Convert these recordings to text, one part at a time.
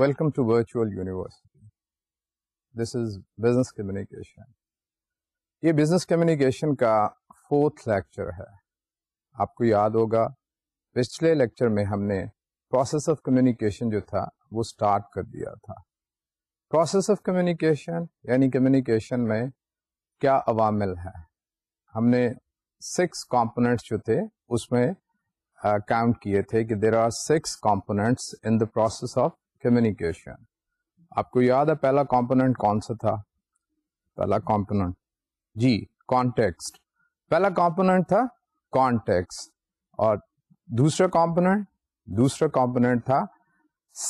Welcome to virtual university this is business communication یہ business communication کا fourth lecture ہے آپ کو یاد ہوگا پچھلے لیکچر میں ہم نے پروسیس آف کمیونیکیشن جو تھا وہ اسٹارٹ کر دیا تھا پروسیس آف کمیونیکیشن یعنی کمیونیکیشن میں کیا عوامل ہے ہم نے سکس کمپونیٹس جو تھے اس میں کاؤنٹ کیے تھے کہ there are six components in the process of communication آپ کو یاد ہے پہلا کمپونیٹ کون سا تھا پہلا کمپونیٹ جی کانٹیکسٹ پہلا کمپونیٹ تھا کانٹیکس اور دوسرا کمپونیٹ دوسرا کمپونیٹ تھا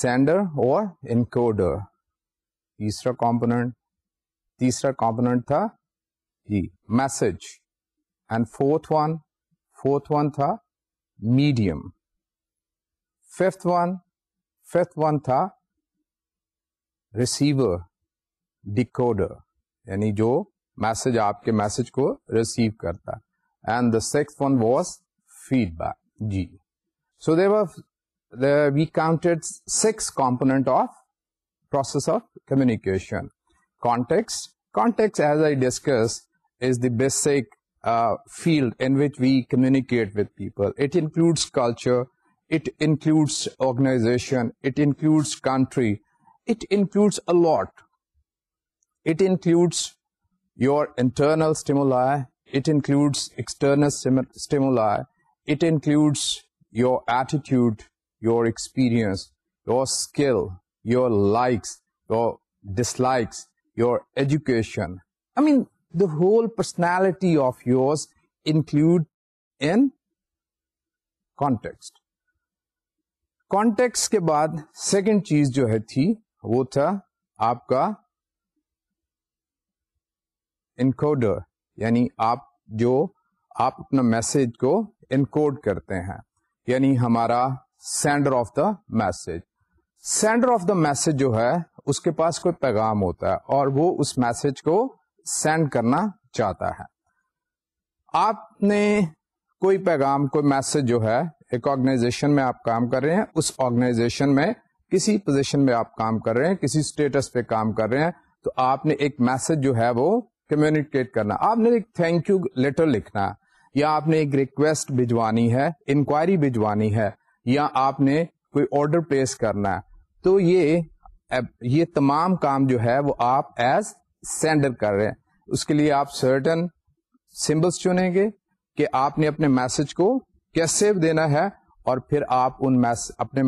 سینڈر اور انکوڈر تیسرا کمپونیٹ تیسرا کمپونیٹ تھا جی message and fourth one fourth one تھا medium fifth one fifth one تھا ریسیور ڈیکوڈر یعنی جو میسج آپ کے میسج کو ریسیو کرتا and the sixth one was feedback G so the we counted six component of process of communication as I discuss is the basic field in which we communicate with people it includes culture It includes organization, it includes country, it includes a lot. It includes your internal stimuli, it includes external stimuli, it includes your attitude, your experience, your skill, your likes, your dislikes, your education. I mean, the whole personality of yours include in context. Context کے بعد second چیز جو ہے تھی وہ تھا آپ کا انکوڈر یعنی آپ جو آپ اپنا میسج کو انکوڈ کرتے ہیں یعنی ہمارا sender of the message sender of the message جو ہے اس کے پاس کوئی پیغام ہوتا ہے اور وہ اس میسج کو سینڈ کرنا چاہتا ہے آپ نے کوئی پیغام کوئی میسج جو ہے ایک آرگنائزیشن میں آپ کام کر رہے ہیں اس آرگنائزیشن میں کسی پوزیشن میں آپ کام کر رہے ہیں کسی اسٹیٹس پہ کام کر رہے ہیں تو آپ نے ایک میسج جو ہے وہ کمیونکیٹ کرنا آپ نے ایک تھینک یو لیٹر لکھنا یا آپ نے ایک ریکویسٹ بھجوانی ہے انکوائری بھجوانی ہے یا آپ نے کوئی آرڈر پلیس کرنا ہے تو یہ یہ تمام کام جو ہے وہ آپ ایز سینڈر کر رہے ہیں اس کے لیے آپ سرٹن سمبلس چنیں گے کہ آپ نے اپنے میسج کو سیو دینا ہے اور پھر آپ ان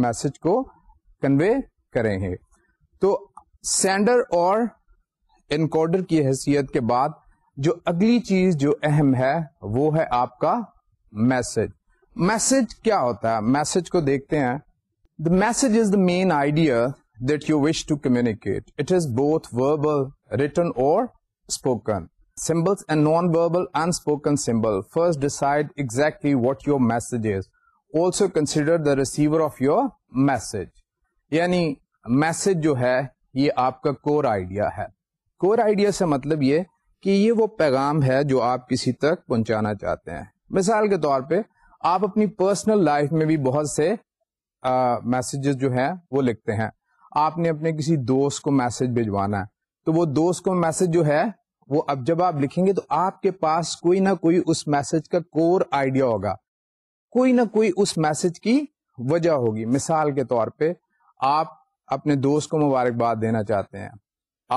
میسج کو کنوے کریں گے تو سینڈر اور انکوڈر کی حیثیت کے بعد جو اگلی چیز جو اہم ہے وہ ہے آپ کا میسج میسج کیا ہوتا ہے میسج کو دیکھتے ہیں the message is the main idea that you wish to communicate it is both verbal written اور spoken symbols and non verbal unspoken symbol first decide exactly what your message is also consider the receiver of your message یعنی message جو ہے یہ آپ کا کور idea ہے کور idea سے مطلب یہ کہ یہ وہ پیغام ہے جو آپ کسی تک پہنچانا چاہتے ہیں مثال کے طور پہ آپ اپنی پرسنل لائف میں بھی بہت سے میسجز جو ہیں وہ لکھتے ہیں آپ نے اپنے کسی دوست کو میسج بھجوانا ہے تو وہ دوست کو میسج جو ہے وہ اب جب آپ لکھیں گے تو آپ کے پاس کوئی نہ کوئی اس میسج کا کور آئیڈیا ہوگا کوئی نہ کوئی اس میسج کی وجہ ہوگی مثال کے طور پہ آپ اپنے دوست کو مبارکباد دینا چاہتے ہیں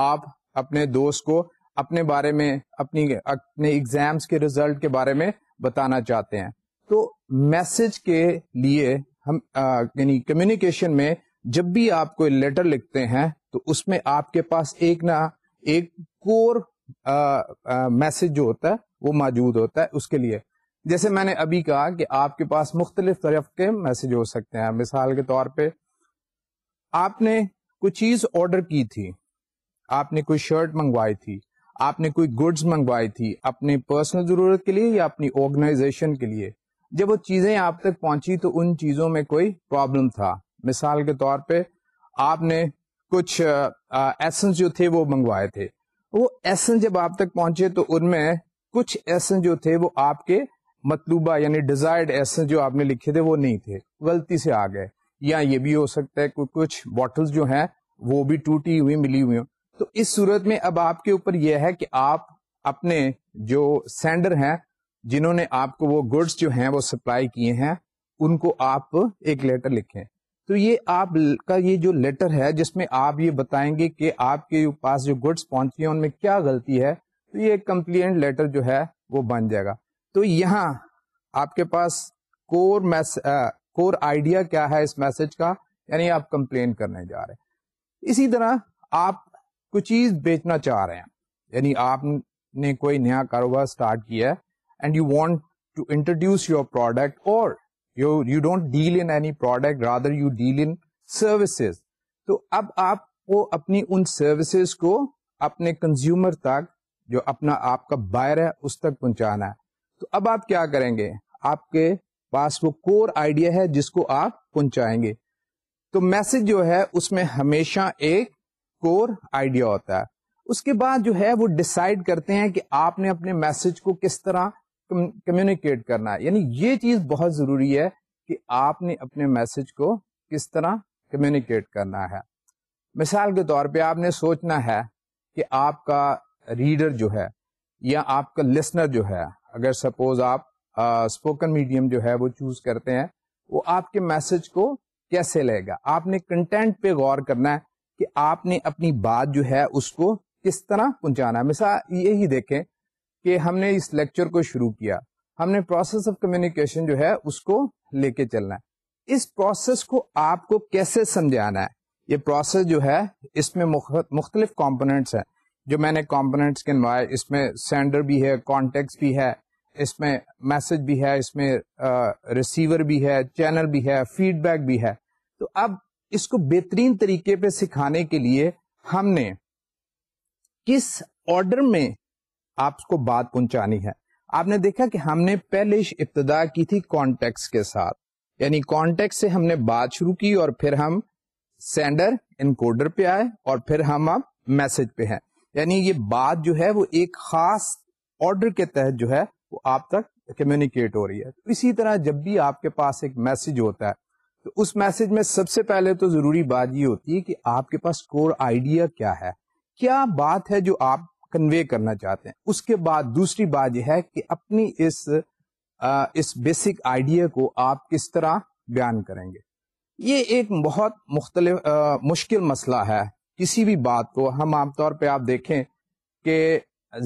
آپ اپنے دوست کو اپنے بارے میں اپنی اپنے ایگزامس کے ریزلٹ کے بارے میں بتانا چاہتے ہیں تو میسج کے لیے ہم یعنی کمیونیکیشن میں جب بھی آپ کوئی لیٹر لکھتے ہیں تو اس میں آپ کے پاس ایک نہ ایک کور میسج جو ہوتا ہے وہ موجود ہوتا ہے اس کے لیے جیسے میں نے ابھی کہا کہ آپ کے پاس مختلف طرف کے میسج ہو سکتے ہیں مثال کے طور پہ آپ نے کوئی چیز آرڈر کی تھی آپ نے کوئی شرٹ منگوائی تھی آپ نے کوئی گڈس منگوائی تھی اپنی پرسنل ضرورت کے لیے یا اپنی آرگنائزیشن کے لیے جب وہ چیزیں آپ تک پہنچی تو ان چیزوں میں کوئی پرابلم تھا مثال کے طور پہ آپ نے کچھ ایسنس جو تھے وہ منگوائے تھے وہ ایسن جب آپ تک پہنچے تو ان میں کچھ ایسن جو تھے وہ آپ کے مطلوبہ یعنی ڈیزائرڈ ایسن جو آپ نے لکھے تھے وہ نہیں تھے غلطی سے آ گئے یا یہ بھی ہو سکتا ہے کہ کچھ باٹل جو ہیں وہ بھی ٹوٹی ہوئی ملی ہوئی ہوں تو اس صورت میں اب آپ کے اوپر یہ ہے کہ آپ اپنے جو سینڈر ہیں جنہوں نے آپ کو وہ گڈس جو ہیں وہ سپلائی کیے ہیں ان کو آپ ایک لیٹر لکھیں تو یہ آپ کا یہ جو لیٹر ہے جس میں آپ یہ بتائیں گے کہ آپ کے پاس جو گڈس پہنچی ہیں ان میں کیا غلطی ہے تو یہ کمپلینٹ لیٹر جو ہے وہ بن جائے گا تو یہاں آپ کے پاس کور کور آئیڈیا کیا ہے اس میسج کا یعنی آپ کمپلین کرنے جا رہے ہیں اسی طرح آپ کچھ چیز بیچنا چاہ رہے ہیں یعنی آپ نے کوئی نیا کاروبار اسٹارٹ کیا ہے and you want to introduce your product اور تو اب آپ کو اپنی ان سروسز کو اپنے کنزیومر تک جو اپنا آپ کا بائر ہے اس تک پہنچانا ہے تو اب آپ کیا کریں گے آپ کے پاس وہ کور آئیڈیا ہے جس کو آپ پہنچائیں گے تو میسج جو ہے اس میں ہمیشہ ایک کور آئیڈیا ہوتا ہے اس کے بعد جو ہے وہ ڈسائڈ کرتے ہیں کہ آپ نے اپنے میسج کو کس طرح کمیونیکیٹ کرنا ہے یعنی یہ چیز بہت ضروری ہے کہ آپ نے اپنے میسج کو کس طرح کمیونیکیٹ کرنا ہے مثال کے طور پہ آپ نے سوچنا ہے کہ آپ کا ریڈر جو ہے یا آپ کا لسنر جو ہے اگر سپوز آپ اسپوکن میڈیم جو ہے وہ چوز کرتے ہیں وہ آپ کے میسج کو کیسے لے گا آپ نے کنٹینٹ پہ غور کرنا ہے کہ آپ نے اپنی بات جو ہے اس کو کس طرح پہنچانا ہے مثال یہی دیکھیں کہ ہم نے اس لیکچر کو شروع کیا ہم نے پروسیس آف کمیونیکیشن جو ہے اس کو لے کے چلنا ہے اس پروسیس کو آپ کو کیسے سمجھانا ہے یہ پروسیس جو ہے اس میں مختلف کمپونیٹس ہیں جو میں نے کمپونیٹس کے نوائے اس میں سینڈر بھی ہے کانٹیکٹ بھی ہے اس میں میسج بھی ہے اس میں ریسیور بھی ہے چینل بھی ہے فیڈ بیک بھی ہے تو اب اس کو بہترین طریقے پہ سکھانے کے لیے ہم نے کس آرڈر میں آپ کو بات پہنچانی ہے آپ نے دیکھا کہ ہم نے پہلے ابتدا کی تھی کانٹیکس کے ساتھ یعنی کانٹیکٹ سے ہم نے بات شروع کی اور پھر پھر ہم ہم سینڈر پہ آئے اور اب میسج پہ ہیں یعنی یہ بات جو ہے وہ ایک خاص آرڈر کے تحت جو ہے وہ آپ تک کمیونیکیٹ ہو رہی ہے اسی طرح جب بھی آپ کے پاس ایک میسج ہوتا ہے تو اس میسج میں سب سے پہلے تو ضروری بات یہ ہوتی ہے کہ آپ کے پاس کور آئیڈیا کیا ہے کیا بات ہے جو آپ کنوے کرنا چاہتے ہیں اس کے بعد دوسری بات یہ ہے کہ اپنی اس اس بیسک آئیڈیا کو آپ کس طرح بیان کریں گے یہ ایک بہت مختلف مشکل مسئلہ ہے کسی بھی بات کو ہم عام طور پہ آپ دیکھیں کہ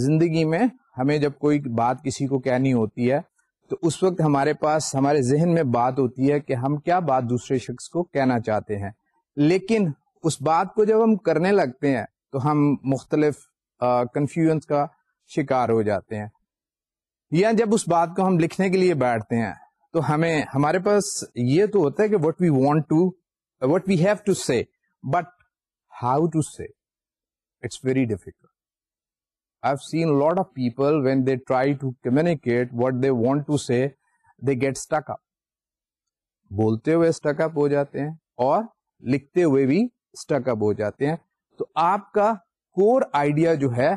زندگی میں ہمیں جب کوئی بات کسی کو کہنی ہوتی ہے تو اس وقت ہمارے پاس ہمارے ذہن میں بات ہوتی ہے کہ ہم کیا بات دوسرے شخص کو کہنا چاہتے ہیں لیکن اس بات کو جب ہم کرنے لگتے ہیں تو ہم مختلف کنفیوژ کا شکار ہو جاتے ہیں یا جب اس بات کو ہم لکھنے کے لیے بیٹھتے ہیں تو ہمیں ہمارے پاس یہ تو ہوتا ہے کہ what we want to what we have to but how to it's very difficult I have seen lot of people when they try to communicate what they want to say they get stick up بولتے ہوئے stick اپ ہو جاتے ہیں اور لکھتے ہوئے بھی stick اپ ہو جاتے ہیں تو آپ کا کور آئیڈیا جو ہے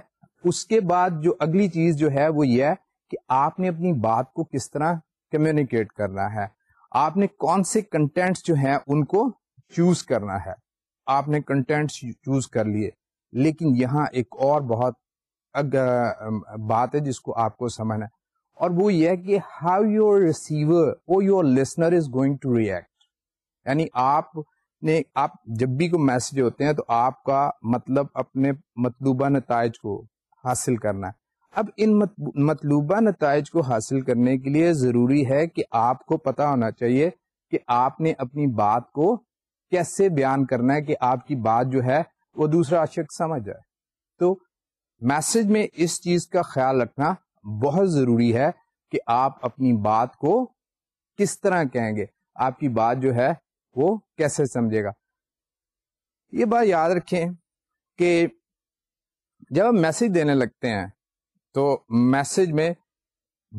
اس کے بعد جو اگلی چیز جو ہے وہ یہ ہے کہ آپ نے اپنی بات کو کس طرح کمیونیکیٹ کرنا ہے آپ نے کون سے کنٹینٹس جو ہیں ان کو چوز کرنا ہے آپ نے کنٹینٹس چوز کر لیے لیکن یہاں ایک اور بہت بات ہے جس کو آپ کو سمجھنا ہے اور وہ یہ کہ how your receiver your listener is going to react یعنی آپ آپ جب بھی کوئی میسج ہوتے ہیں تو آپ کا مطلب اپنے مطلوبہ نتائج کو حاصل کرنا ہے اب ان مطلوبہ نتائج کو حاصل کرنے کے لیے ضروری ہے کہ آپ کو پتا ہونا چاہیے کہ آپ نے اپنی بات کو کیسے بیان کرنا ہے کہ آپ کی بات جو ہے وہ دوسرا عاشق سمجھ جائے تو میسج میں اس چیز کا خیال رکھنا بہت ضروری ہے کہ آپ اپنی بات کو کس طرح کہیں گے آپ کی بات جو ہے وہ کیسے سمجھے گا یہ بات یاد رکھیں کہ جب ہم میسج دینے لگتے ہیں تو میسج میں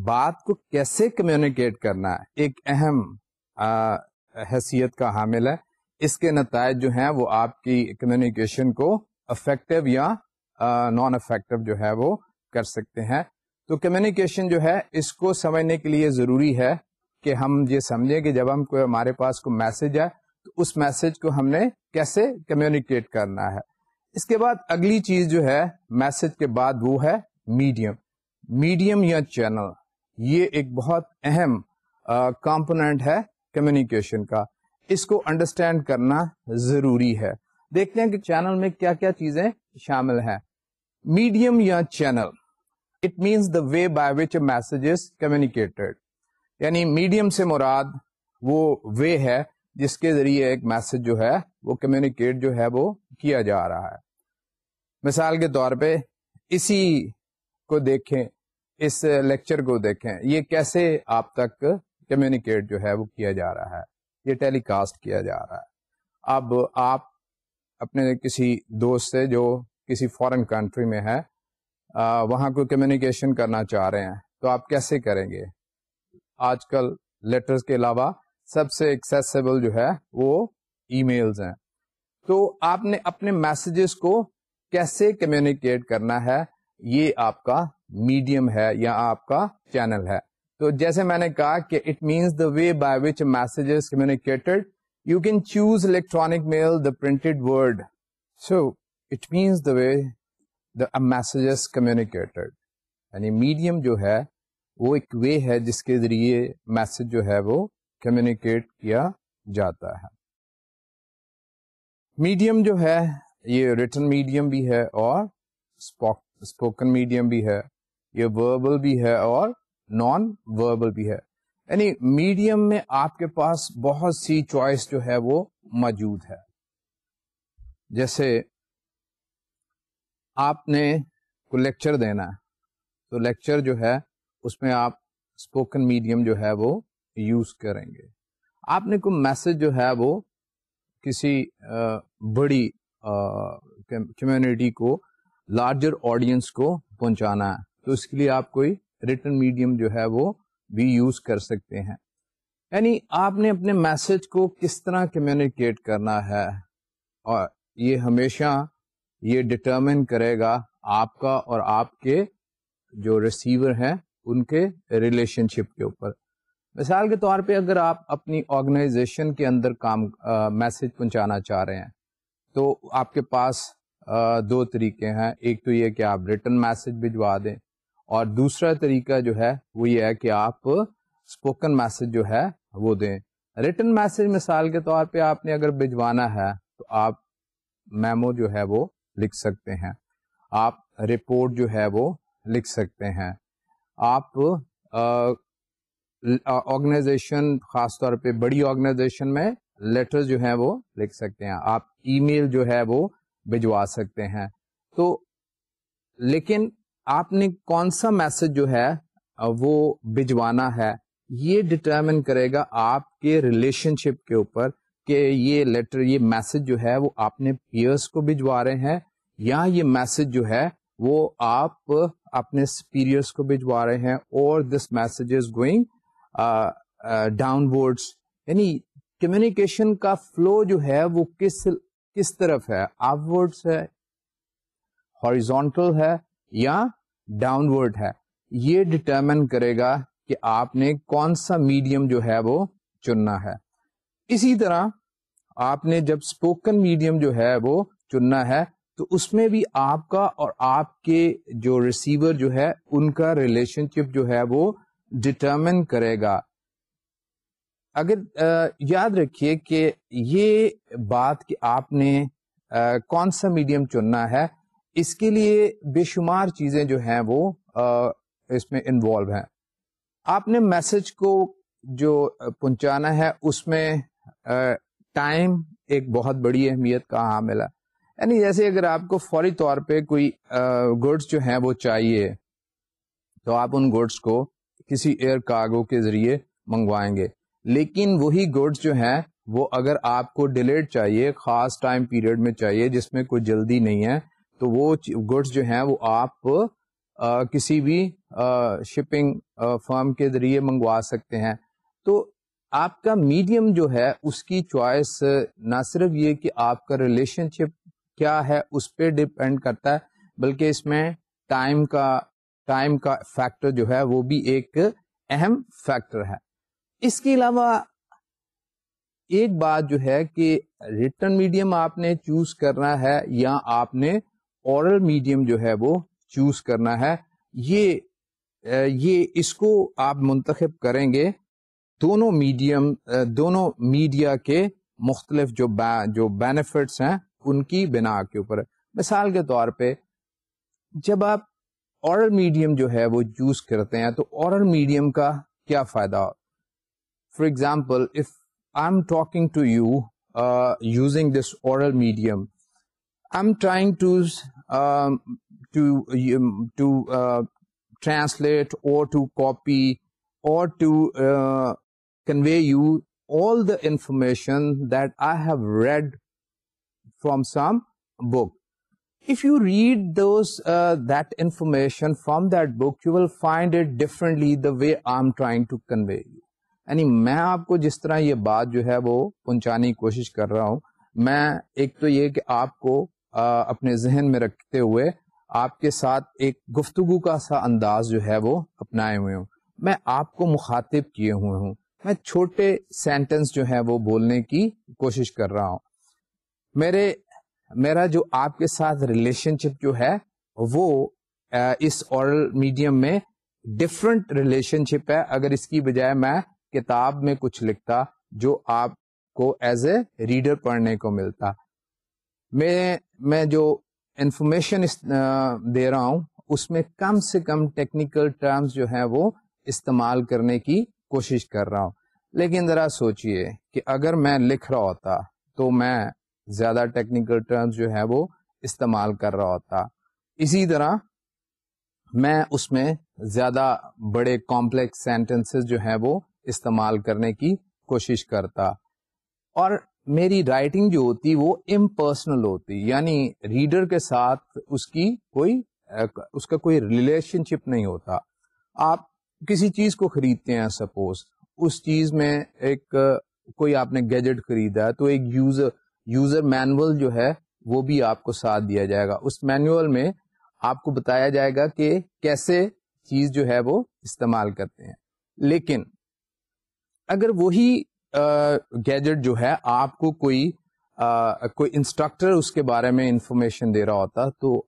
بات کو کیسے کمیونیکیٹ کرنا ایک اہم حیثیت کا حامل ہے اس کے نتائج جو ہیں وہ آپ کی کمیونیکیشن کو افیکٹو یا نان افیکٹو جو ہے وہ کر سکتے ہیں تو کمیونیکیشن جو ہے اس کو سمجھنے کے لیے ضروری ہے کہ ہم یہ سمجھیں کہ جب ہم کو ہمارے پاس کوئی میسج ہے تو اس میسج کو ہم نے کیسے کمیونیکیٹ کرنا ہے اس کے بعد اگلی چیز جو ہے میسج کے بعد وہ ہے میڈیم میڈیم یا چینل یہ ایک بہت اہم کمپوننٹ ہے کمیونیکیشن کا اس کو انڈرسٹینڈ کرنا ضروری ہے دیکھتے ہیں کہ چینل میں کیا کیا چیزیں شامل ہیں میڈیم یا channel it means the way by which message is communicated یعنی میڈیم سے مراد وہ وے ہے جس کے ذریعے ایک میسج جو ہے وہ کمیونیکیٹ جو ہے وہ کیا جا رہا ہے مثال کے طور پہ اسی کو دیکھیں اس لیکچر کو دیکھیں یہ کیسے آپ تک کمیونیکیٹ جو ہے وہ کیا جا رہا ہے یہ ٹیلی کاسٹ کیا جا رہا ہے اب آپ اپنے کسی دوست سے جو کسی فارن کنٹری میں ہے آ, وہاں کو کمیونیکیشن کرنا چاہ رہے ہیں تو آپ کیسے کریں گے آج کل لیٹر کے علاوہ سب سے ایکسیسیبل جو ہے وہ ای میلز ہیں تو آپ نے اپنے میسجز کو کیسے کمیونیکیٹ کرنا ہے یہ آپ کا میڈیم ہے یا آپ کا چینل ہے تو جیسے میں نے کہا کہ it means the way by which messages communicated you can choose electronic mail the printed word so it means the way the communicated یعنی میڈیم جو ہے وہ ایک وے ہے جس کے ذریعے میسج جو ہے وہ کمیونیکیٹ کیا جاتا ہے میڈیم جو ہے یہ ریٹن میڈیم بھی ہے اور اسپوکن میڈیم بھی ہے یہ وربل بھی ہے اور نان وربل بھی ہے یعنی میڈیم میں آپ کے پاس بہت سی چوائس جو ہے وہ موجود ہے جیسے آپ نے کو لیکچر دینا ہے تو لیکچر جو ہے اس میں آپ اسپوکن میڈیم جو ہے وہ یوز کریں گے آپ نے کوئی میسج جو ہے وہ کسی بڑی کمیونٹی کو لارجر آڈینس کو پہنچانا ہے تو اس کے لیے آپ کوئی ریٹرن میڈیم جو ہے وہ بھی یوز کر سکتے ہیں یعنی آپ نے اپنے میسج کو کس طرح کمیونیکیٹ کرنا ہے اور یہ ہمیشہ یہ ڈٹرمن کرے گا آپ کا اور آپ کے جو ریسیور ہیں ان کے ریلیشن شپ کے اوپر مثال کے طور پہ اگر آپ اپنی آرگنائزیشن کے اندر کام میسج پہنچانا چاہ رہے ہیں تو آپ کے پاس آ, دو طریقے ہیں ایک تو یہ کہ آپ ریٹرن میسج بھجوا دیں اور دوسرا طریقہ جو ہے وہ یہ ہے کہ آپ اسپوکن میسج جو ہے وہ دیں ریٹرن میسج مثال کے طور پہ آپ نے اگر بھجوانا ہے تو آپ میمو جو ہے وہ لکھ سکتے ہیں آپ رپورٹ جو ہے وہ لکھ سکتے ہیں آپ آرگنائزیشن خاص طور پہ بڑی آرگنائزیشن میں لیٹر جو ہیں وہ لکھ سکتے ہیں آپ ای میل جو ہے وہ بھجوا سکتے ہیں تو لیکن آپ نے کون سا میسج جو ہے وہ بھجوانا ہے یہ ڈٹرمن کرے گا آپ کے ریلیشن شپ کے اوپر کہ یہ لیٹر یہ میسج جو ہے وہ آپ نے پیئرس کو بھجوا رہے ہیں یا یہ میسج جو ہے وہ آپ اپنے سپیریئرس کو بھجوا رہے ہیں اور this message is going downwards یعنی کمیونیکیشن کا فلو جو ہے وہ کس کس طرف ہے ورڈس ہے ہاریزونٹل ہے یا ڈاؤن ورڈ ہے یہ ڈٹرمن کرے گا کہ آپ نے کون سا میڈیم جو ہے وہ چننا ہے اسی طرح آپ نے جب اسپوکن میڈیم جو ہے وہ چننا ہے تو اس میں بھی آپ کا اور آپ کے جو ریسیور جو ہے ان کا ریلیشن شپ جو ہے وہ ڈٹرمن کرے گا اگر یاد رکھیے کہ یہ بات کہ آپ نے کون سا میڈیم چننا ہے اس کے لیے بے شمار چیزیں جو ہیں وہ اس میں انوالو ہیں آپ نے میسج کو جو پہنچانا ہے اس میں ٹائم ایک بہت بڑی اہمیت کا حامل ہے یعنی جیسے اگر آپ کو فوری طور پہ کوئی گڈس جو ہیں وہ چاہیے تو آپ ان گڈس کو کسی ایئر کارگو کے ذریعے منگوائیں گے لیکن وہی گڈس جو ہیں وہ اگر آپ کو ڈیلیٹ چاہیے خاص ٹائم پیریڈ میں چاہیے جس میں کوئی جلدی نہیں ہے تو وہ گڈس جو ہیں وہ آپ کسی بھی شپنگ فرم کے ذریعے منگوا سکتے ہیں تو آپ کا میڈیم جو ہے اس کی چوائس نہ صرف یہ کہ آپ کا ریلیشن شپ کیا ہے اس پہ ڈپینڈ کرتا ہے بلکہ اس میں ٹائم کا ٹائم کا فیکٹر جو ہے وہ بھی ایک اہم فیکٹر ہے اس کے علاوہ ایک بات جو ہے کہ ریٹرن میڈیم آپ نے چوز کرنا ہے یا آپ نے اورل میڈیم جو ہے وہ چوز کرنا ہے یہ اس کو آپ منتخب کریں گے دونوں میڈیم دونوں میڈیا کے مختلف جو بینیفٹس ہیں ان کی بنا کے اوپر مثال کے طور پہ جب آپ اورل میڈیم جو ہے وہ یوز کرتے ہیں تو اورل میڈیم کا کیا فائدہ for example if I am talking to you using this oral medium I am trying to to to translate or to copy or to convey you all the information that I have read from some book if you read that information from that book you convey you. یعنی میں آپ کو جس طرح یہ بات جو ہے وہ پہنچانے کی کوشش کر رہا ہوں میں ایک تو یہ کہ آپ کو اپنے ذہن میں رکھتے ہوئے آپ کے ساتھ ایک گفتگو کا سا انداز جو ہے وہ اپنائے ہوئے ہوں میں آپ کو مخاطب کیے ہوئے ہوں میں چھوٹے سینٹنس جو ہے وہ بولنے کی کوشش کر رہا ہوں میرے میرا جو آپ کے ساتھ ریلیشن شپ جو ہے وہ اس اور میڈیم میں ڈفرنٹ ریلیشن شپ ہے اگر اس کی بجائے میں کتاب میں کچھ لکھتا جو آپ کو ایز اے ریڈر پڑھنے کو ملتا میں میں جو انفارمیشن دے رہا ہوں اس میں کم سے کم ٹیکنیکل ٹرمز جو ہیں وہ استعمال کرنے کی کوشش کر رہا ہوں لیکن ذرا سوچئے کہ اگر میں لکھ رہا ہوتا تو میں زیادہ ٹیکنیکل ٹرمز جو ہے وہ استعمال کر رہا ہوتا اسی طرح میں اس میں زیادہ بڑے کمپلیکس سینٹنسز جو ہے وہ استعمال کرنے کی کوشش کرتا اور میری رائٹنگ جو ہوتی وہ امپرسنل ہوتی یعنی ریڈر کے ساتھ اس کی کوئی اس کا کوئی ریلیشن شپ نہیں ہوتا آپ کسی چیز کو خریدتے ہیں سپوز اس چیز میں ایک کوئی آپ نے گیجٹ خریدا ہے تو ایک یوزر یوزر مینول جو ہے وہ بھی آپ کو ساتھ دیا جائے گا اس مینول میں آپ کو بتایا جائے گا کہ کیسے چیز جو ہے وہ استعمال کرتے ہیں لیکن اگر وہی گیجٹ جو ہے آپ کو کوئی آ, کوئی انسٹرکٹر اس کے بارے میں انفارمیشن دے رہا ہوتا تو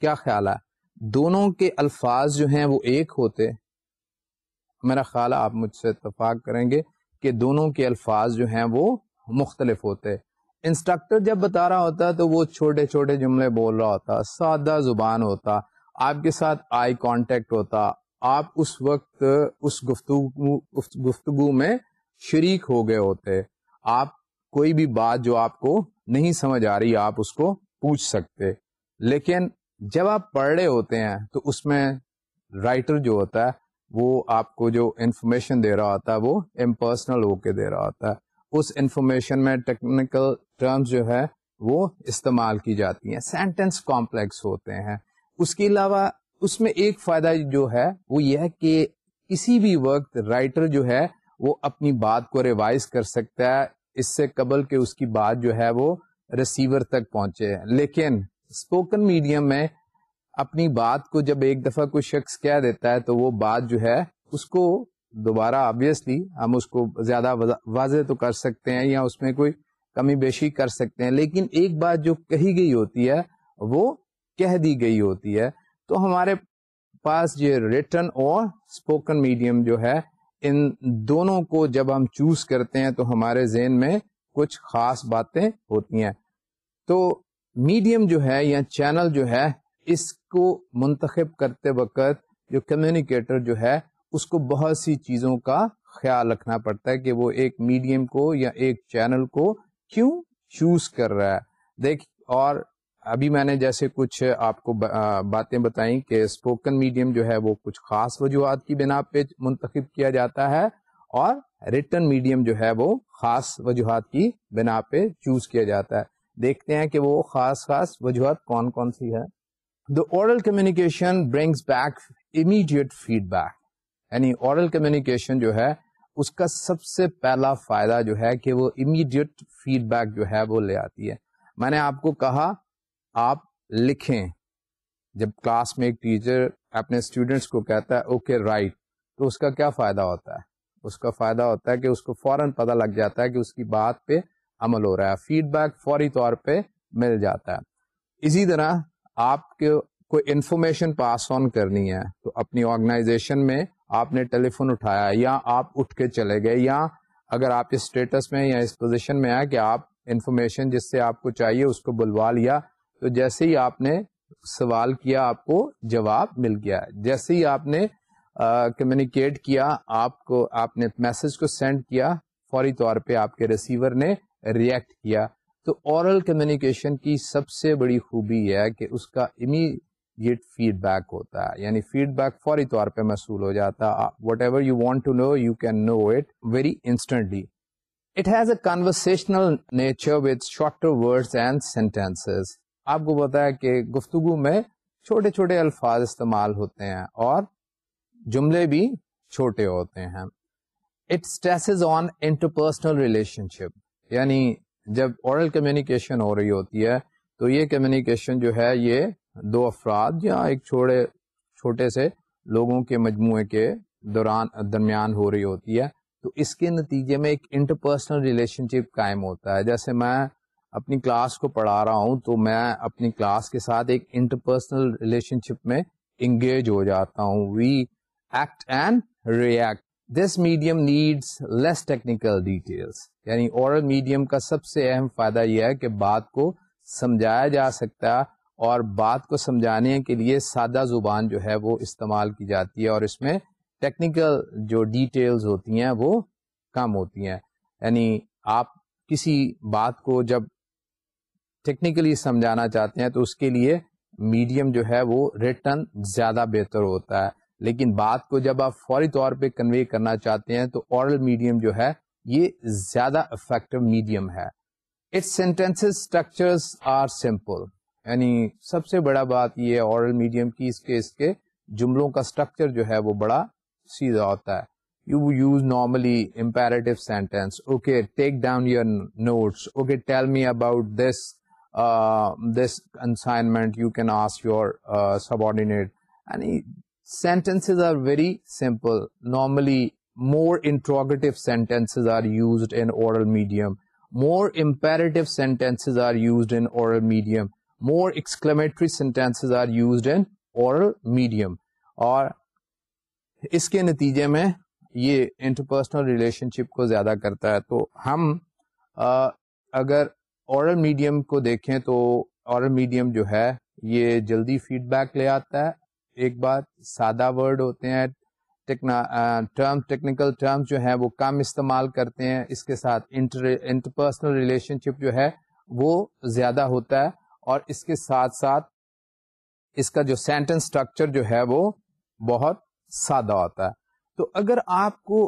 کیا خیال ہے دونوں کے الفاظ جو ہیں وہ ایک ہوتے میرا خیال ہے آپ مجھ سے اتفاق کریں گے کہ دونوں کے الفاظ جو ہیں وہ مختلف ہوتے انسٹرکٹر جب بتا رہا ہوتا تو وہ چھوٹے چھوٹے جملے بول رہا ہوتا سادہ زبان ہوتا آپ کے ساتھ آئی کانٹیکٹ ہوتا آپ اس وقت اس گفتگو گفتگو میں شریک ہو گئے ہوتے آپ کوئی بھی بات جو آپ کو نہیں سمجھ آ رہی آپ اس کو پوچھ سکتے لیکن جب آپ پڑھ رہے ہوتے ہیں تو اس میں رائٹر جو ہوتا ہے وہ آپ کو جو انفارمیشن دے رہا ہوتا ہے وہ امپرسنل ہو کے دے رہا ہوتا ہے اس انفارمیشن میں ٹیکنیکل ٹرمز جو ہے وہ استعمال کی جاتی ہیں سینٹینس کمپلیکس ہوتے ہیں اس کے علاوہ اس میں ایک فائدہ جو ہے وہ یہ ہے کہ کسی بھی وقت رائٹر جو ہے وہ اپنی بات کو ریوائز کر سکتا ہے اس سے قبل کہ اس کی بات جو ہے وہ ریسیور تک پہنچے لیکن اسپوکن میڈیم میں اپنی بات کو جب ایک دفعہ کوئی شخص کہہ دیتا ہے تو وہ بات جو ہے اس کو دوبارہ آبیسلی ہم اس کو زیادہ واضح تو کر سکتے ہیں یا اس میں کوئی کمی بیشی کر سکتے ہیں لیکن ایک بات جو کہی گئی ہوتی ہے وہ کہہ دی گئی ہوتی ہے تو ہمارے پاس یہ ریٹن اور اسپوکن میڈیم جو ہے ان دونوں کو جب ہم چوز کرتے ہیں تو ہمارے ذہن میں کچھ خاص باتیں ہوتی ہیں تو میڈیم جو ہے یا چینل جو ہے اس کو منتخب کرتے وقت جو کمیونیکیٹر جو ہے اس کو بہت سی چیزوں کا خیال رکھنا پڑتا ہے کہ وہ ایک میڈیم کو یا ایک چینل کو کیوں چوز کر رہا ہے دیکھ اور ابھی میں نے جیسے کچھ آپ کو باتیں بتائیں کہ اسپوکن میڈیم جو ہے وہ کچھ خاص وجوہات کی بنا پہ منتخب کیا جاتا ہے اور ریٹرن میڈیم جو ہے وہ خاص وجوہات کی بنا پہ چوز کیا جاتا ہے دیکھتے ہیں کہ وہ خاص خاص وجوہات کون کون سی ہے the oral communication brings back immediate feedback یعنی اورل کمیونیکیشن جو ہے اس کا سب سے پہلا فائدہ جو ہے کہ وہ امیڈیٹ فیڈ بیک جو ہے وہ لے آتی ہے میں نے آپ کو کہا آپ لکھیں جب کلاس میں ایک ٹیچر اپنے اسٹوڈینٹس کو کہتا ہے اوکے رائٹ تو اس کا کیا فائدہ ہوتا ہے اس کا فائدہ ہوتا ہے کہ اس کو فوراً پتہ لگ جاتا ہے کہ اس کی بات پہ عمل ہو رہا ہے فیڈ بیک فوری طور پہ مل جاتا ہے اسی طرح آپ کے کوئی انفارمیشن پاس آن کرنی ہے تو اپنی آرگنائزیشن میں آپ نے ٹیلی فون اٹھایا یا آپ اٹھ کے چلے گئے یا اگر آپ اس اسٹیٹس میں یا اس پوزیشن میں آئے کہ آپ انفارمیشن جس سے آپ کو چاہیے اس کو بلوا لیا تو جیسے ہی آپ نے سوال کیا آپ کو جواب مل گیا جیسے ہی آپ نے کمیونیکیٹ کیا آپ کو آپ نے میسج کو سینڈ کیا فوری طور پہ آپ کے ریسیور نے ریئیکٹ کیا تو اورل کمیونیکیشن کی سب سے بڑی خوبی ہے کہ اس کا فیڈ بیک ہوتا ہے یعنی فیڈ بیک فوری طور پہ محصول ہو جاتا ہے ever you want to know you can know it very instantly it has a nature with shorter word and sentence آپ کو پتا ہے کہ گفتگو میں چھوٹے چھوٹے الفاظ استعمال ہوتے ہیں اور جملے بھی چھوٹے ہوتے ہیں it stresses on interpersonal ship یعنی جب اورل کمیونیکیشن ہو رہی ہوتی ہے تو یہ کمیونیکیشن جو ہے یہ دو افراد یا ایک چھوڑے چھوٹے سے لوگوں کے مجموعے کے دوران درمیان ہو رہی ہوتی ہے تو اس کے نتیجے میں ایک انٹرپرسنل ریلیشن شپ قائم ہوتا ہے جیسے میں اپنی کلاس کو پڑھا رہا ہوں تو میں اپنی کلاس کے ساتھ ایک انٹرپرسنل ریلیشن شپ میں انگیج ہو جاتا ہوں we act and react this medium needs less technical details یعنی اورل میڈیم کا سب سے اہم فائدہ یہ ہے کہ بات کو سمجھایا جا سکتا ہے اور بات کو سمجھانے کے لیے سادہ زبان جو ہے وہ استعمال کی جاتی ہے اور اس میں ٹیکنیکل جو ڈیٹیلز ہوتی ہیں وہ کم ہوتی ہیں یعنی آپ کسی بات کو جب ٹیکنیکلی سمجھانا چاہتے ہیں تو اس کے لیے میڈیم جو ہے وہ ریٹرن زیادہ بہتر ہوتا ہے لیکن بات کو جب آپ فوری طور پہ کنوے کرنا چاہتے ہیں تو اورل میڈیم جو ہے یہ زیادہ افیکٹو میڈیم ہے its sentence structures are simple یعنی سب سے بڑا بات یہ ہے اورل میڈیم کی اس کے اس کے جملوں کا اسٹرکچر جو ہے وہ بڑا سیدھا ہوتا ہے you use normally sentence okay take down your notes okay tell me about this this you can as your sub sentences are very simple normally more interrogative sentences are used oral medium more imperative sentences are used in oral medium more sentences sentences are used oral medium اور اس کے نتیجے میں یہ interpersonal relation شپ کو زیادہ کرتا ہے تو ہم آ, اگر اورل میڈیم کو دیکھیں تو اورل میڈیم جو ہے یہ جلدی فیڈ بیک لے آتا ہے ایک بات سادہ ورڈ ہوتے ہیں ٹرم جو ہیں وہ کم استعمال کرتے ہیں اس کے ساتھ انٹرپرسنل ریلیشن شپ جو ہے وہ زیادہ ہوتا ہے اور اس کے ساتھ ساتھ اس کا جو سینٹنس اسٹرکچر جو ہے وہ بہت سادہ ہوتا ہے تو اگر آپ کو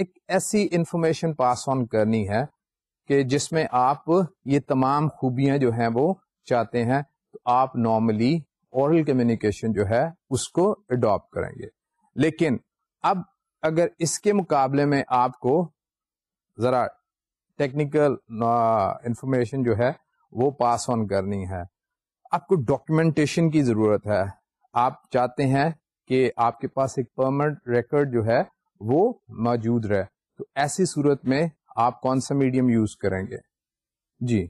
ایک ایسی انفارمیشن پاس آن کرنی ہے کہ جس میں آپ یہ تمام خوبیاں جو ہیں وہ چاہتے ہیں تو آپ نارملی اورل کمیونیکیشن جو ہے اس کو اڈاپٹ کریں گے لیکن اب اگر اس کے مقابلے میں آپ کو ذرا ٹیکنیکل انفارمیشن جو ہے وہ پاس آن کرنی ہے آپ کو ڈاکومینٹیشن کی ضرورت ہے آپ چاہتے ہیں کہ آپ کے پاس ایک پرمنٹ ریکارڈ جو ہے وہ موجود رہے تو ایسی صورت میں آپ کون سا میڈیم یوز کریں گے جی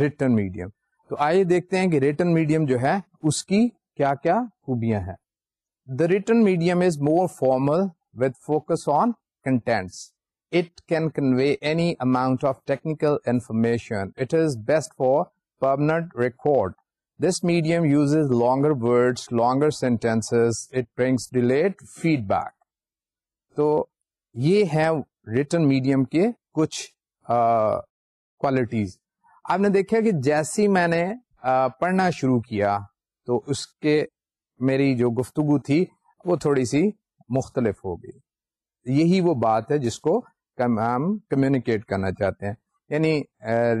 ریٹن میڈیم تو آئیے دیکھتے ہیں کہ ریٹرن میڈیم جو ہے اس کی کیا کیا خوبیاں ہیں the written medium is more formal with focus on contents ی اماؤنٹ آف ٹیکنیکل انفارمیشن تو یہ ہے کوالٹیز آپ نے دیکھا کہ جیسی میں نے پڑھنا شروع کیا تو اس کے میری جو گفتگو تھی وہ تھوڑی سی مختلف ہو گئی یہی وہ بات ہے جس کو ہم کمیونیکیٹ کرنا چاہتے ہیں یعنی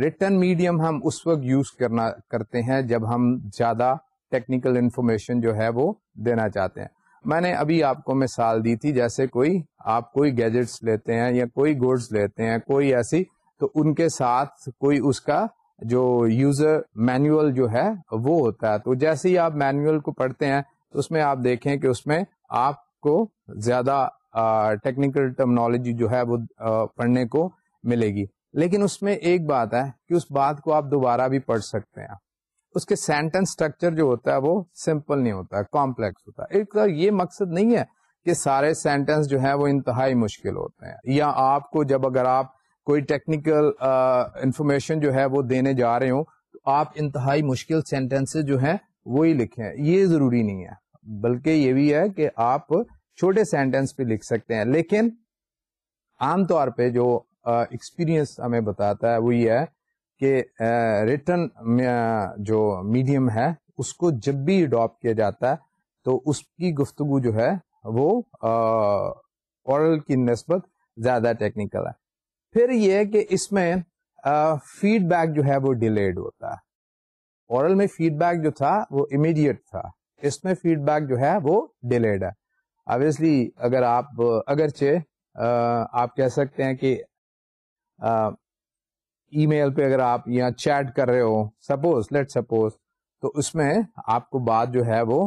ریٹرن میڈیم ہم اس وقت یوز کرنا کرتے ہیں جب ہم زیادہ ٹیکنیکل انفارمیشن جو ہے وہ دینا چاہتے ہیں میں نے ابھی آپ کو مثال دی تھی جیسے کوئی آپ کوئی گیجٹس لیتے ہیں یا کوئی گوڈس لیتے ہیں کوئی ایسی تو ان کے ساتھ کوئی اس کا جو یوزر مینوئل جو ہے وہ ہوتا ہے تو جیسے ہی آپ مینوئل کو پڑھتے ہیں تو اس میں آپ دیکھیں کہ اس میں آپ کو زیادہ ٹیکنیکل ٹرمنالوجی جو ہے وہ پڑھنے کو ملے گی لیکن اس میں ایک بات ہے کہ اس بات کو آپ دوبارہ بھی پڑھ سکتے ہیں اس کے سینٹینس اسٹرکچر جو ہوتا ہے وہ سمپل نہیں ہوتا ہے کمپلیکس ہوتا ہے ایک یہ مقصد نہیں ہے کہ سارے سینٹینس جو ہیں وہ انتہائی مشکل ہوتے ہیں یا آپ کو جب اگر آپ کوئی ٹیکنیکل انفارمیشن جو ہے وہ دینے جا رہے ہوں تو آپ انتہائی مشکل سینٹینسز جو ہیں وہی لکھیں یہ ضروری نہیں ہے بلکہ یہ بھی ہے کہ آپ چھوٹے سینٹینس پہ لکھ سکتے ہیں لیکن عام طور پہ جو ایکسپیرئنس ہمیں بتاتا ہے وہ یہ ہے کہ ریٹرن جو میڈیم ہے اس کو جب بھی اڈاپٹ کیا جاتا ہے تو اس کی گفتگو جو ہے وہ اورل کی نسبت زیادہ ٹیکنیکل ہے پھر یہ کہ اس میں فیڈ بیک جو ہے وہ ڈیلیڈ ہوتا ہے اورل میں فیڈ بیک جو تھا وہ امیڈیٹ تھا اس میں فیڈ بیک جو ہے وہ ڈیلیڈ ہے اگر آپ اگرچہ آپ کہہ سکتے ہیں کہ ای میل پہ اگر آپ یہاں چیٹ کر رہے ہو سپوز لیٹ سپوز تو اس میں آپ کو بات جو ہے وہ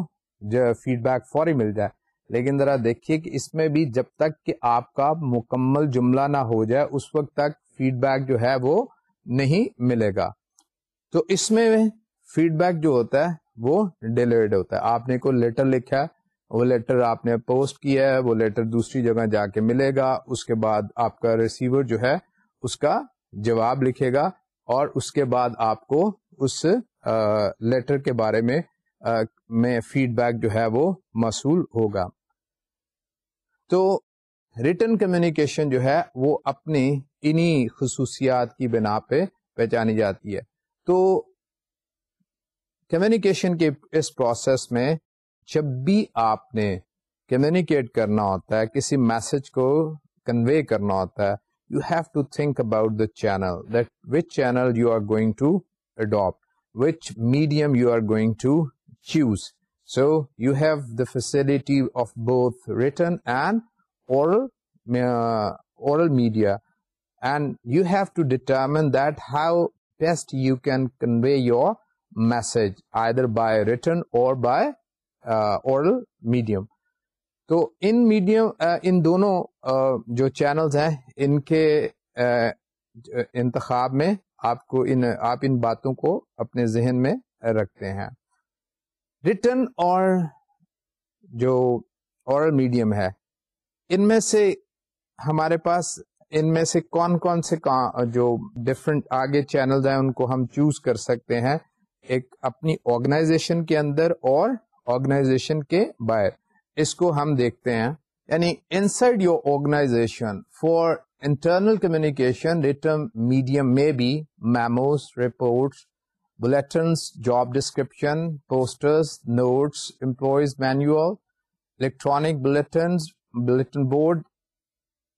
جو فیڈ بیک فوری مل جائے لیکن ذرا دیکھیے کہ اس میں بھی جب تک کہ آپ کا مکمل جملہ نہ ہو جائے اس وقت تک فیڈ بیک جو ہے وہ نہیں ملے گا تو اس میں فیڈ بیک جو ہوتا ہے وہ ڈیلیورڈ ہوتا ہے آپ نے کوئی لیٹر لکھا ہے وہ لیٹر آپ نے پوسٹ کیا ہے وہ لیٹر دوسری جگہ جا کے ملے گا اس کے بعد آپ کا ریسیور جو ہے اس کا جواب لکھے گا اور اس کے بعد آپ کو اس لیٹر کے بارے میں میں فیڈ بیک جو ہے وہ موصول ہوگا تو ریٹرن کمیونیکیشن جو ہے وہ اپنی انہی خصوصیات کی بنا پہ پہچانی جاتی ہے تو کمیونیکیشن کے اس پروسیس میں جب بھی آپ نے کمیونیکیٹ کرنا ہوتا ہے کسی میسج کو کنوے کرنا ہوتا ہے you have to think about the channel that which channel you are going to adapt which medium you are going to choose so you have the facility of both written and media and you have to determine that how best you can convey your message either by written or by oral medium تو ان medium ان دونوں جو channels ہیں ان کے انتخاب میں آپ کو ان ان آپ باتوں کو اپنے ذہن میں رکھتے ہیں ریٹن اور جو اور میڈیم ہے ان میں سے ہمارے پاس ان میں سے کون کون سے جو ڈفرنٹ آگے چینلز ہیں ان کو ہم چوز کر سکتے ہیں ایک اپنی آرگنائزیشن کے اندر اور آرگنائزیشن کے باہر اس کو ہم دیکھتے ہیں یعنی inside your organization for internal communication written medium میں بھی memos report bulletins job description posters notices employees manual electronic bulletins bulletin board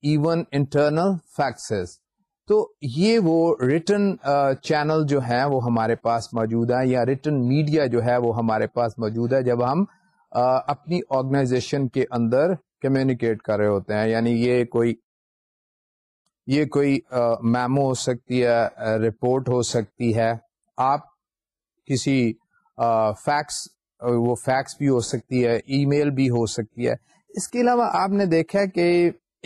even internal faxes تو یہ وہ ریٹن چینل جو ہیں وہ ہمارے پاس موجود ہیں یا ریٹن میڈیا جو ہے وہ ہمارے پاس موجود ہے جب ہم اپنی آرگنائزیشن کے اندر کمیونیکیٹ کر رہے ہوتے ہیں یعنی یہ کوئی یہ کوئی میمو ہو سکتی ہے رپورٹ ہو سکتی ہے آپ کسی فیکس وہ فیکس بھی ہو سکتی ہے ای میل بھی ہو سکتی ہے اس کے علاوہ آپ نے دیکھا کہ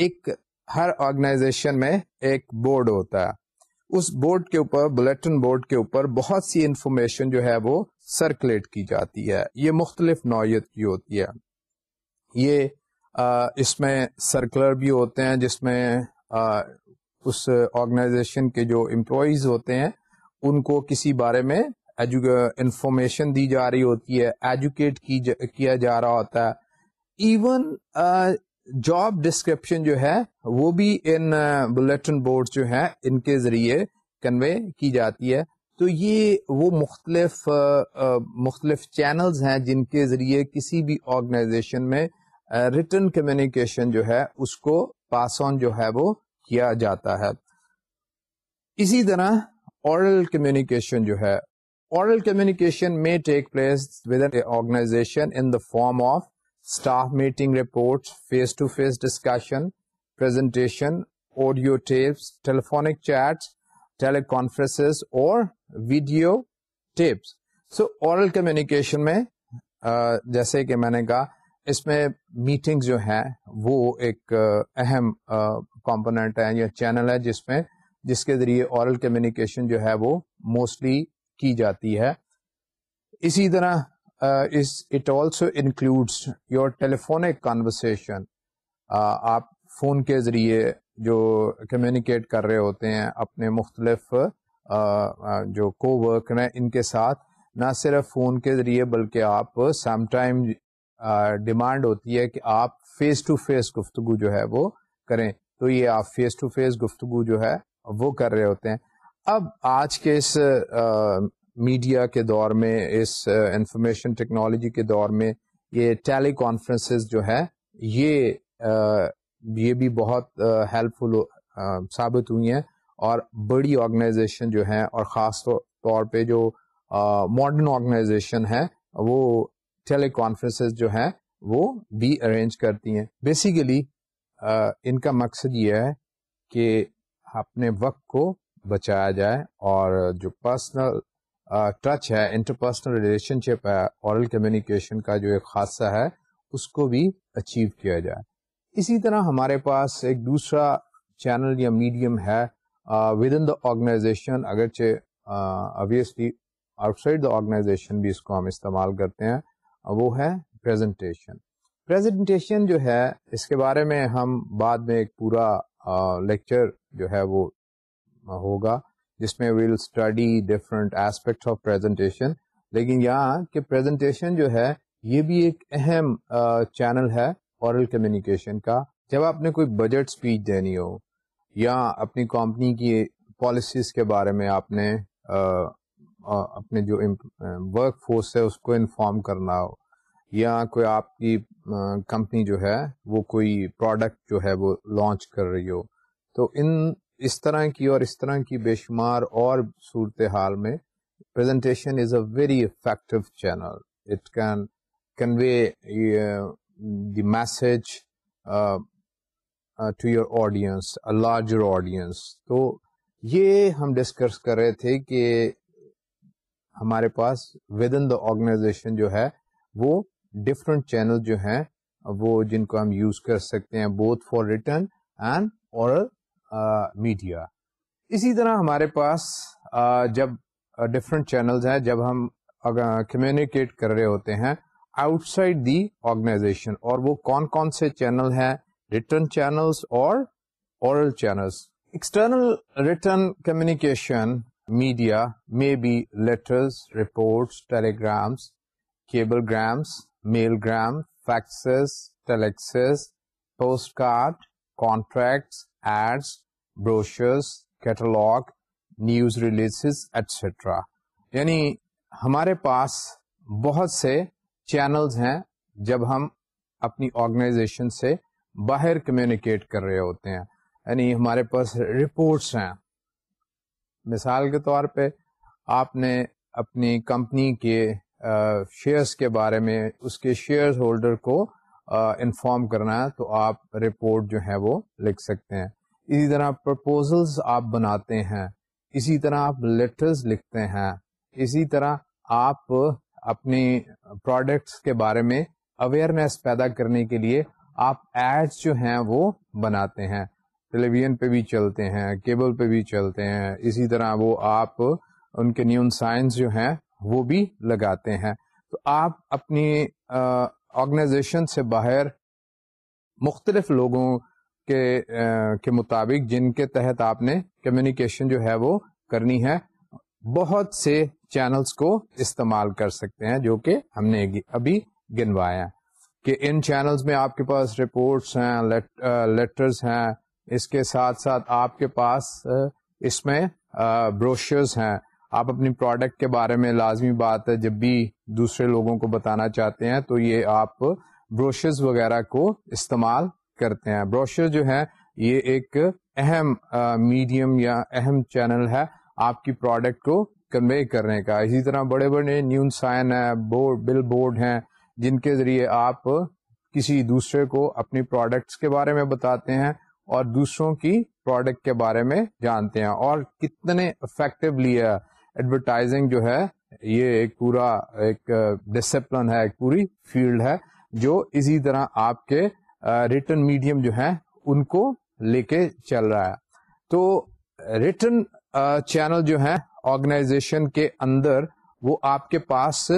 ایک ہر آرگنائزیشن میں ایک بورڈ ہوتا ہے اس بورڈ کے اوپر بلیٹن بورڈ کے اوپر بہت سی انفارمیشن جو ہے وہ سرکولیٹ کی جاتی ہے یہ مختلف نوعیت کی ہوتی ہے یہ آ, اس میں سرکولر بھی ہوتے ہیں جس میں آ, اس آرگنائزیشن کے جو امپلائیز ہوتے ہیں ان کو کسی بارے میں انفارمیشن دی جا رہی ہوتی ہے ایجوکیٹ کی کیا جا رہا ہوتا ہے ایون جاب ڈسکرپشن جو ہے وہ بھی ان بلیٹن بورڈ جو ہیں ان کے ذریعے کنوے کی جاتی ہے تو یہ وہ مختلف مختلف چینلز ہیں جن کے ذریعے کسی بھی آرگنائزیشن میں ریٹرن کمیونیکیشن جو ہے اس کو پاس آن جو ہے وہ کیا جاتا ہے اسی طرح اورل کمیونیکیشن جو ہے اورل کمیونیکیشن میں take place an organisation in the form of staff meeting audio face to face teleconferences audio tapes telephonic اور ویڈیو سو میں جیسے کہ میں نے کہا اس میں میٹنگ جو ہیں وہ ایک اہم کمپوننٹ ہے یا چینل ہے جس میں جس کے ذریعے اورل کمیونیکیشن جو ہے وہ موسٹلی کی جاتی ہے اسی طرح it also includes your telephonic conversation آپ فون کے ذریعے جو کمیونیکیٹ کر رہے ہوتے ہیں اپنے مختلف جو کو ورکر ہیں ان کے ساتھ نہ صرف فون کے ذریعے بلکہ آپ سم ٹائم ڈیمانڈ ہوتی ہے کہ آپ فیس ٹو فیس گفتگو جو ہے وہ کریں تو یہ آپ فیس ٹو فیس گفتگو جو ہے وہ کر رہے ہوتے ہیں اب آج کے اس میڈیا کے دور میں اس انفارمیشن ٹیکنالوجی کے دور میں یہ ٹیلی کانفرنسز جو ہے یہ یہ بھی بہت ہیلپ فل ثابت ہوئی ہیں اور بڑی آرگنائزیشن جو ہیں اور خاص طور پہ جو ماڈرن آرگنائزیشن ہے وہ ٹیلی کانفرنسز جو ہیں وہ بھی ارینج کرتی ہیں بیسیکلی ان کا مقصد یہ ہے کہ اپنے وقت کو بچایا جائے اور جو پرسنل ٹچ ہے انٹرپرسنل ریلیشن شپ ہے اورل کمیونیکیشن کا جو ایک حادثہ ہے اس کو بھی اچیو کیا جائے اسی طرح ہمارے پاس ایک دوسرا چینل یا میڈیم ہے ود ان دا آرگنائزیشن اگرچہ obviously outside the organization بھی اس کو ہم استعمال کرتے ہیں وہ ہے پریزنٹیشن پریزنٹیشن جو ہے اس کے بارے میں ہم بعد میں ایک پورا لیکچر جو ہے وہ ہوگا جس میں we'll study different aspect of presentation لیکن یہاں کہ پریزنٹیشن جو ہے یہ بھی ایک اہم چینل ہے اورل کمیونیکیشن کا جب آپ نے کوئی بجٹ اسپیچ دینی ہو یا اپنی کمپنی کی پالیسیز کے بارے میں آپ نے اپنے جو ورک فورس ہے اس کو انفارم کرنا ہو یا کوئی آپ کی کمپنی جو ہے وہ کوئی پروڈکٹ جو ہے وہ لانچ کر رہی ہو تو ان اس طرح کی اور اس طرح کی بے شمار اور صورت حال میں presentation is a very effective channel it can convey the message to your audience larger audience تو یہ ہم ڈسکس کر رہے تھے کہ ہمارے پاس ود ان دا آرگنائزیشن جو ہے وہ ڈفرینٹ چینل جو ہیں وہ جن کو ہم یوز کر سکتے ہیں both for written and oral media اسی طرح ہمارے پاس جب ڈفرنٹ چینلز ہیں جب ہم کمیونیکیٹ کر رہے ہوتے ہیں آؤٹ سائڈ دی آرگنائزیشن اور وہ کون کون سے چینل ہیں written channels channels or oral external written communication media may be letters reports telegrams cablegrams mailgram faxes telex postcard contracts ads brochures catalogue news release etcetera یعنی ہمارے پاس بہت سے چینلز ہیں جب ہم اپنی آرگنائزیشن سے باہر کمیونیکیٹ کر رہے ہوتے ہیں یعنی ہمارے پاس رپورٹس ہیں مثال کے طور پہ آپ نے اپنی کمپنی کے شیئرس کے بارے میں اس کے شیئر ہولڈر کو انفارم کرنا ہے تو آپ رپورٹ جو ہے وہ لکھ سکتے ہیں اسی طرح پرپوزلز آپ بناتے ہیں اسی طرح آپ لیٹرز لکھتے ہیں اسی طرح آپ اپنی پروڈکٹس کے بارے میں اویئرنیس پیدا کرنے کے لیے آپ ایڈس جو ہیں وہ بناتے ہیں ٹیلی ویژن پہ بھی چلتے ہیں کیبل پہ بھی چلتے ہیں اسی طرح وہ آپ ان کے نیون سائنس جو ہیں وہ بھی لگاتے ہیں تو آپ اپنی آرگنائزیشن سے باہر مختلف لوگوں کے کے مطابق جن کے تحت آپ نے کمیونیکیشن جو ہے وہ کرنی ہے بہت سے چینلز کو استعمال کر سکتے ہیں جو کہ ہم نے ابھی گنوایا کہ ان چینلز میں آپ کے پاس رپورٹس ہیں لیٹرز ہیں اس کے ساتھ ساتھ آپ کے پاس اس میں بروشرز ہیں آپ اپنی پروڈکٹ کے بارے میں لازمی بات ہے جب بھی دوسرے لوگوں کو بتانا چاہتے ہیں تو یہ آپ بروشرز وغیرہ کو استعمال کرتے ہیں بروشر جو ہے یہ ایک اہم میڈیم یا اہم چینل ہے آپ کی پروڈکٹ کو کنوے کرنے کا اسی طرح بڑے بڑے new signboard billboard ہیں جن کے ذریعے آپ کسی دوسرے کو اپنی پروڈکٹس کے بارے میں بتاتے ہیں اور دوسروں کی پروڈکٹ کے بارے میں جانتے ہیں اور کتنے افیکٹولی ایڈورٹائزنگ جو ہے یہ ایک پورا ایک ڈسپلن ہے ایک پوری فیلڈ ہے جو اسی طرح آپ کے ریٹرن میڈیم جو ہیں ان کو لے کے چل رہا ہے تو ریٹرن چینل جو ہیں آرگنائزیشن کے اندر وہ آپ کے پاس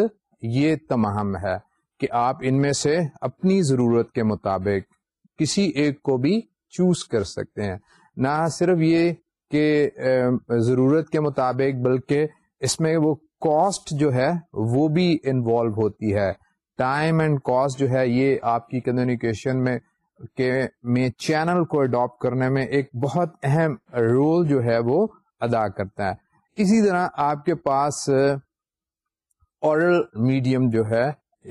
یہ تمام ہے کہ آپ ان میں سے اپنی ضرورت کے مطابق کسی ایک کو بھی چوز کر سکتے ہیں نہ صرف یہ کہ ضرورت کے مطابق بلکہ اس میں وہ کاسٹ جو ہے وہ بھی انوالو ہوتی ہے ٹائم اینڈ کاسٹ جو ہے یہ آپ کی کمیونیکیشن میں کے میں چینل کو اڈاپٹ کرنے میں ایک بہت اہم رول جو ہے وہ ادا کرتا ہے اسی طرح آپ کے پاس اورل میڈیم جو ہے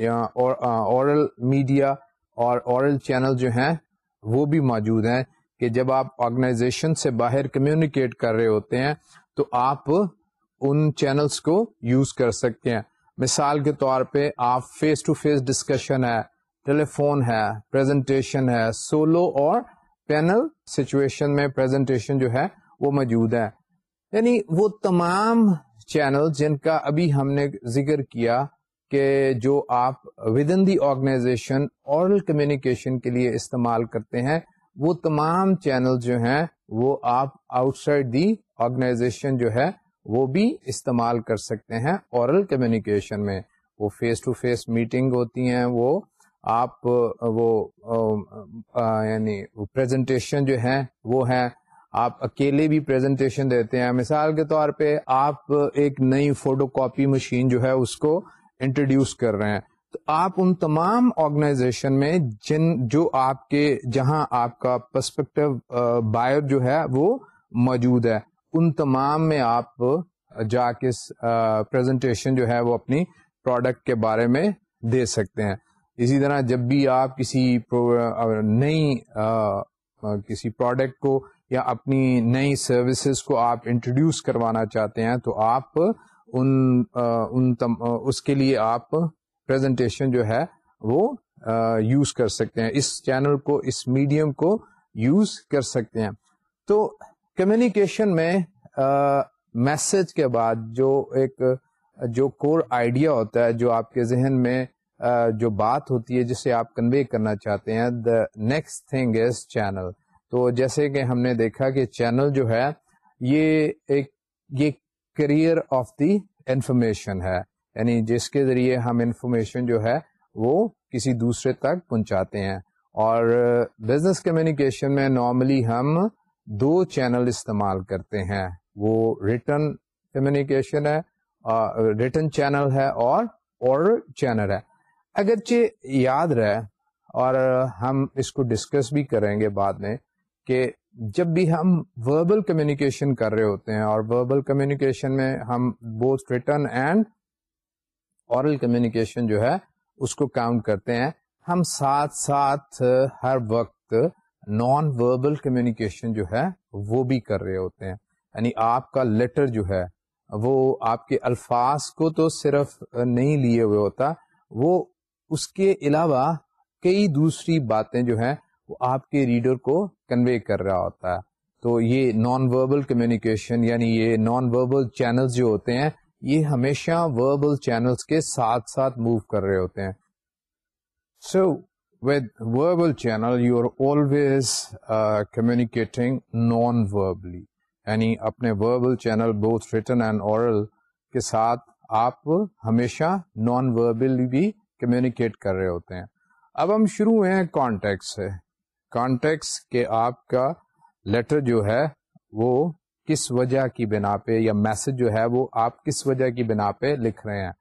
یا اورل میڈیا اور اورل چینل جو ہیں وہ بھی موجود ہیں کہ جب آپ آرگنائزیشن سے باہر کمیونیکیٹ کر رہے ہوتے ہیں تو آپ ان چینلز کو یوز کر سکتے ہیں مثال کے طور پہ آپ فیس ٹو فیس ڈسکشن ہے ٹیلی فون ہے پریزنٹیشن ہے سولو اور پینل سچویشن میں پریزنٹیشن جو ہے وہ موجود ہے یعنی وہ تمام چینل جن کا ابھی ہم نے ذکر کیا کہ جو آپ within the organization communication کے لیے استعمال کرتے ہیں وہ تمام چینل جو ہیں وہ آپ آؤٹ سائڈ دی آرگنائزیشن جو ہے وہ بھی استعمال کر سکتے ہیں اورل کمیونیکیشن میں وہ فیس ٹو فیس میٹنگ ہوتی ہیں وہ آپ وہ یعنی پریزنٹیشن جو ہیں وہ ہیں آپ اکیلے بھی پریزنٹیشن دیتے ہیں مثال کے طور پہ آپ ایک نئی فوٹو کاپی مشین جو ہے اس کو انٹروڈیوس کر رہے ہیں تو آپ ان تمام آرگنائزیشن میں جن جو آپ کے جہاں آپ کا پرسپیکٹو بائر جو ہے وہ موجود ہے ان تمام میں آپ جا کے پریزنٹیشن جو ہے وہ اپنی پروڈکٹ کے بارے میں دے سکتے ہیں اسی طرح جب بھی آپ کسی نئی کسی پروڈکٹ کو یا اپنی نئی سروسز کو آپ انٹروڈیوس کروانا چاہتے ہیں تو آپ ان ان اس کے لیے آپ پریزنٹیشن جو ہے وہ یوز کر سکتے ہیں اس چینل کو اس میڈیم کو یوز کر سکتے ہیں تو کمیونیکیشن میں میسج کے بعد جو ایک جو کور آئیڈیا ہوتا ہے جو آپ کے ذہن میں جو بات ہوتی ہے جسے آپ کنوے کرنا چاہتے ہیں the next thing is channel تو جیسے کہ ہم نے دیکھا کہ چینل جو ہے یہ ایک یہ کریئر آف دی انفارمیشن ہے یعنی جس کے ذریعے ہم انفارمیشن جو ہے وہ کسی دوسرے تک پہنچاتے ہیں اور بزنس کمیونیکیشن میں نارملی ہم دو چینل استعمال کرتے ہیں وہ ریٹرن کمیونیکیشن ہے اور uh, چینل ہے اور اگرچہ یاد رہے اور ہم اس کو ڈسکس بھی کریں گے بعد میں کہ جب بھی ہم وربل کمیونیکیشن کر رہے ہوتے ہیں اور وربل کمیونیکیشن میں ہم both written and oral communication جو ہے اس کو کاؤنٹ کرتے ہیں ہم ساتھ ساتھ ہر وقت نان وربل کمیونیکیشن جو ہے وہ بھی کر رہے ہوتے ہیں یعنی آپ کا لیٹر جو ہے وہ آپ کے الفاظ کو تو صرف نہیں لیے ہوئے ہوتا وہ اس کے علاوہ کئی دوسری باتیں جو ہیں وہ آپ کے ریڈر کو کنوے کر رہا ہوتا ہے تو یہ نان وربل کمیونیکیشن یعنی یہ نان وربل چینلز جو ہوتے ہیں یہ ہمیشہ وربل چینلز کے ساتھ ساتھ موو کر رہے ہوتے ہیں so so, way verbal channel you are always communicating non verbally یعنی اپنے وربل چینل بہت ریٹن کے ساتھ آپ ہمیشہ نان وربلی بھی کمیونیکیٹ کر رہے ہوتے ہیں اب ہم شروع ہوئے ہیں کانٹیکٹ سے کانٹیکٹ کے آپ کا لیٹر جو ہے وہ کس وجہ کی بنا پہ یا میسج جو ہے وہ آپ کس وجہ کی بنا پہ لکھ رہے ہیں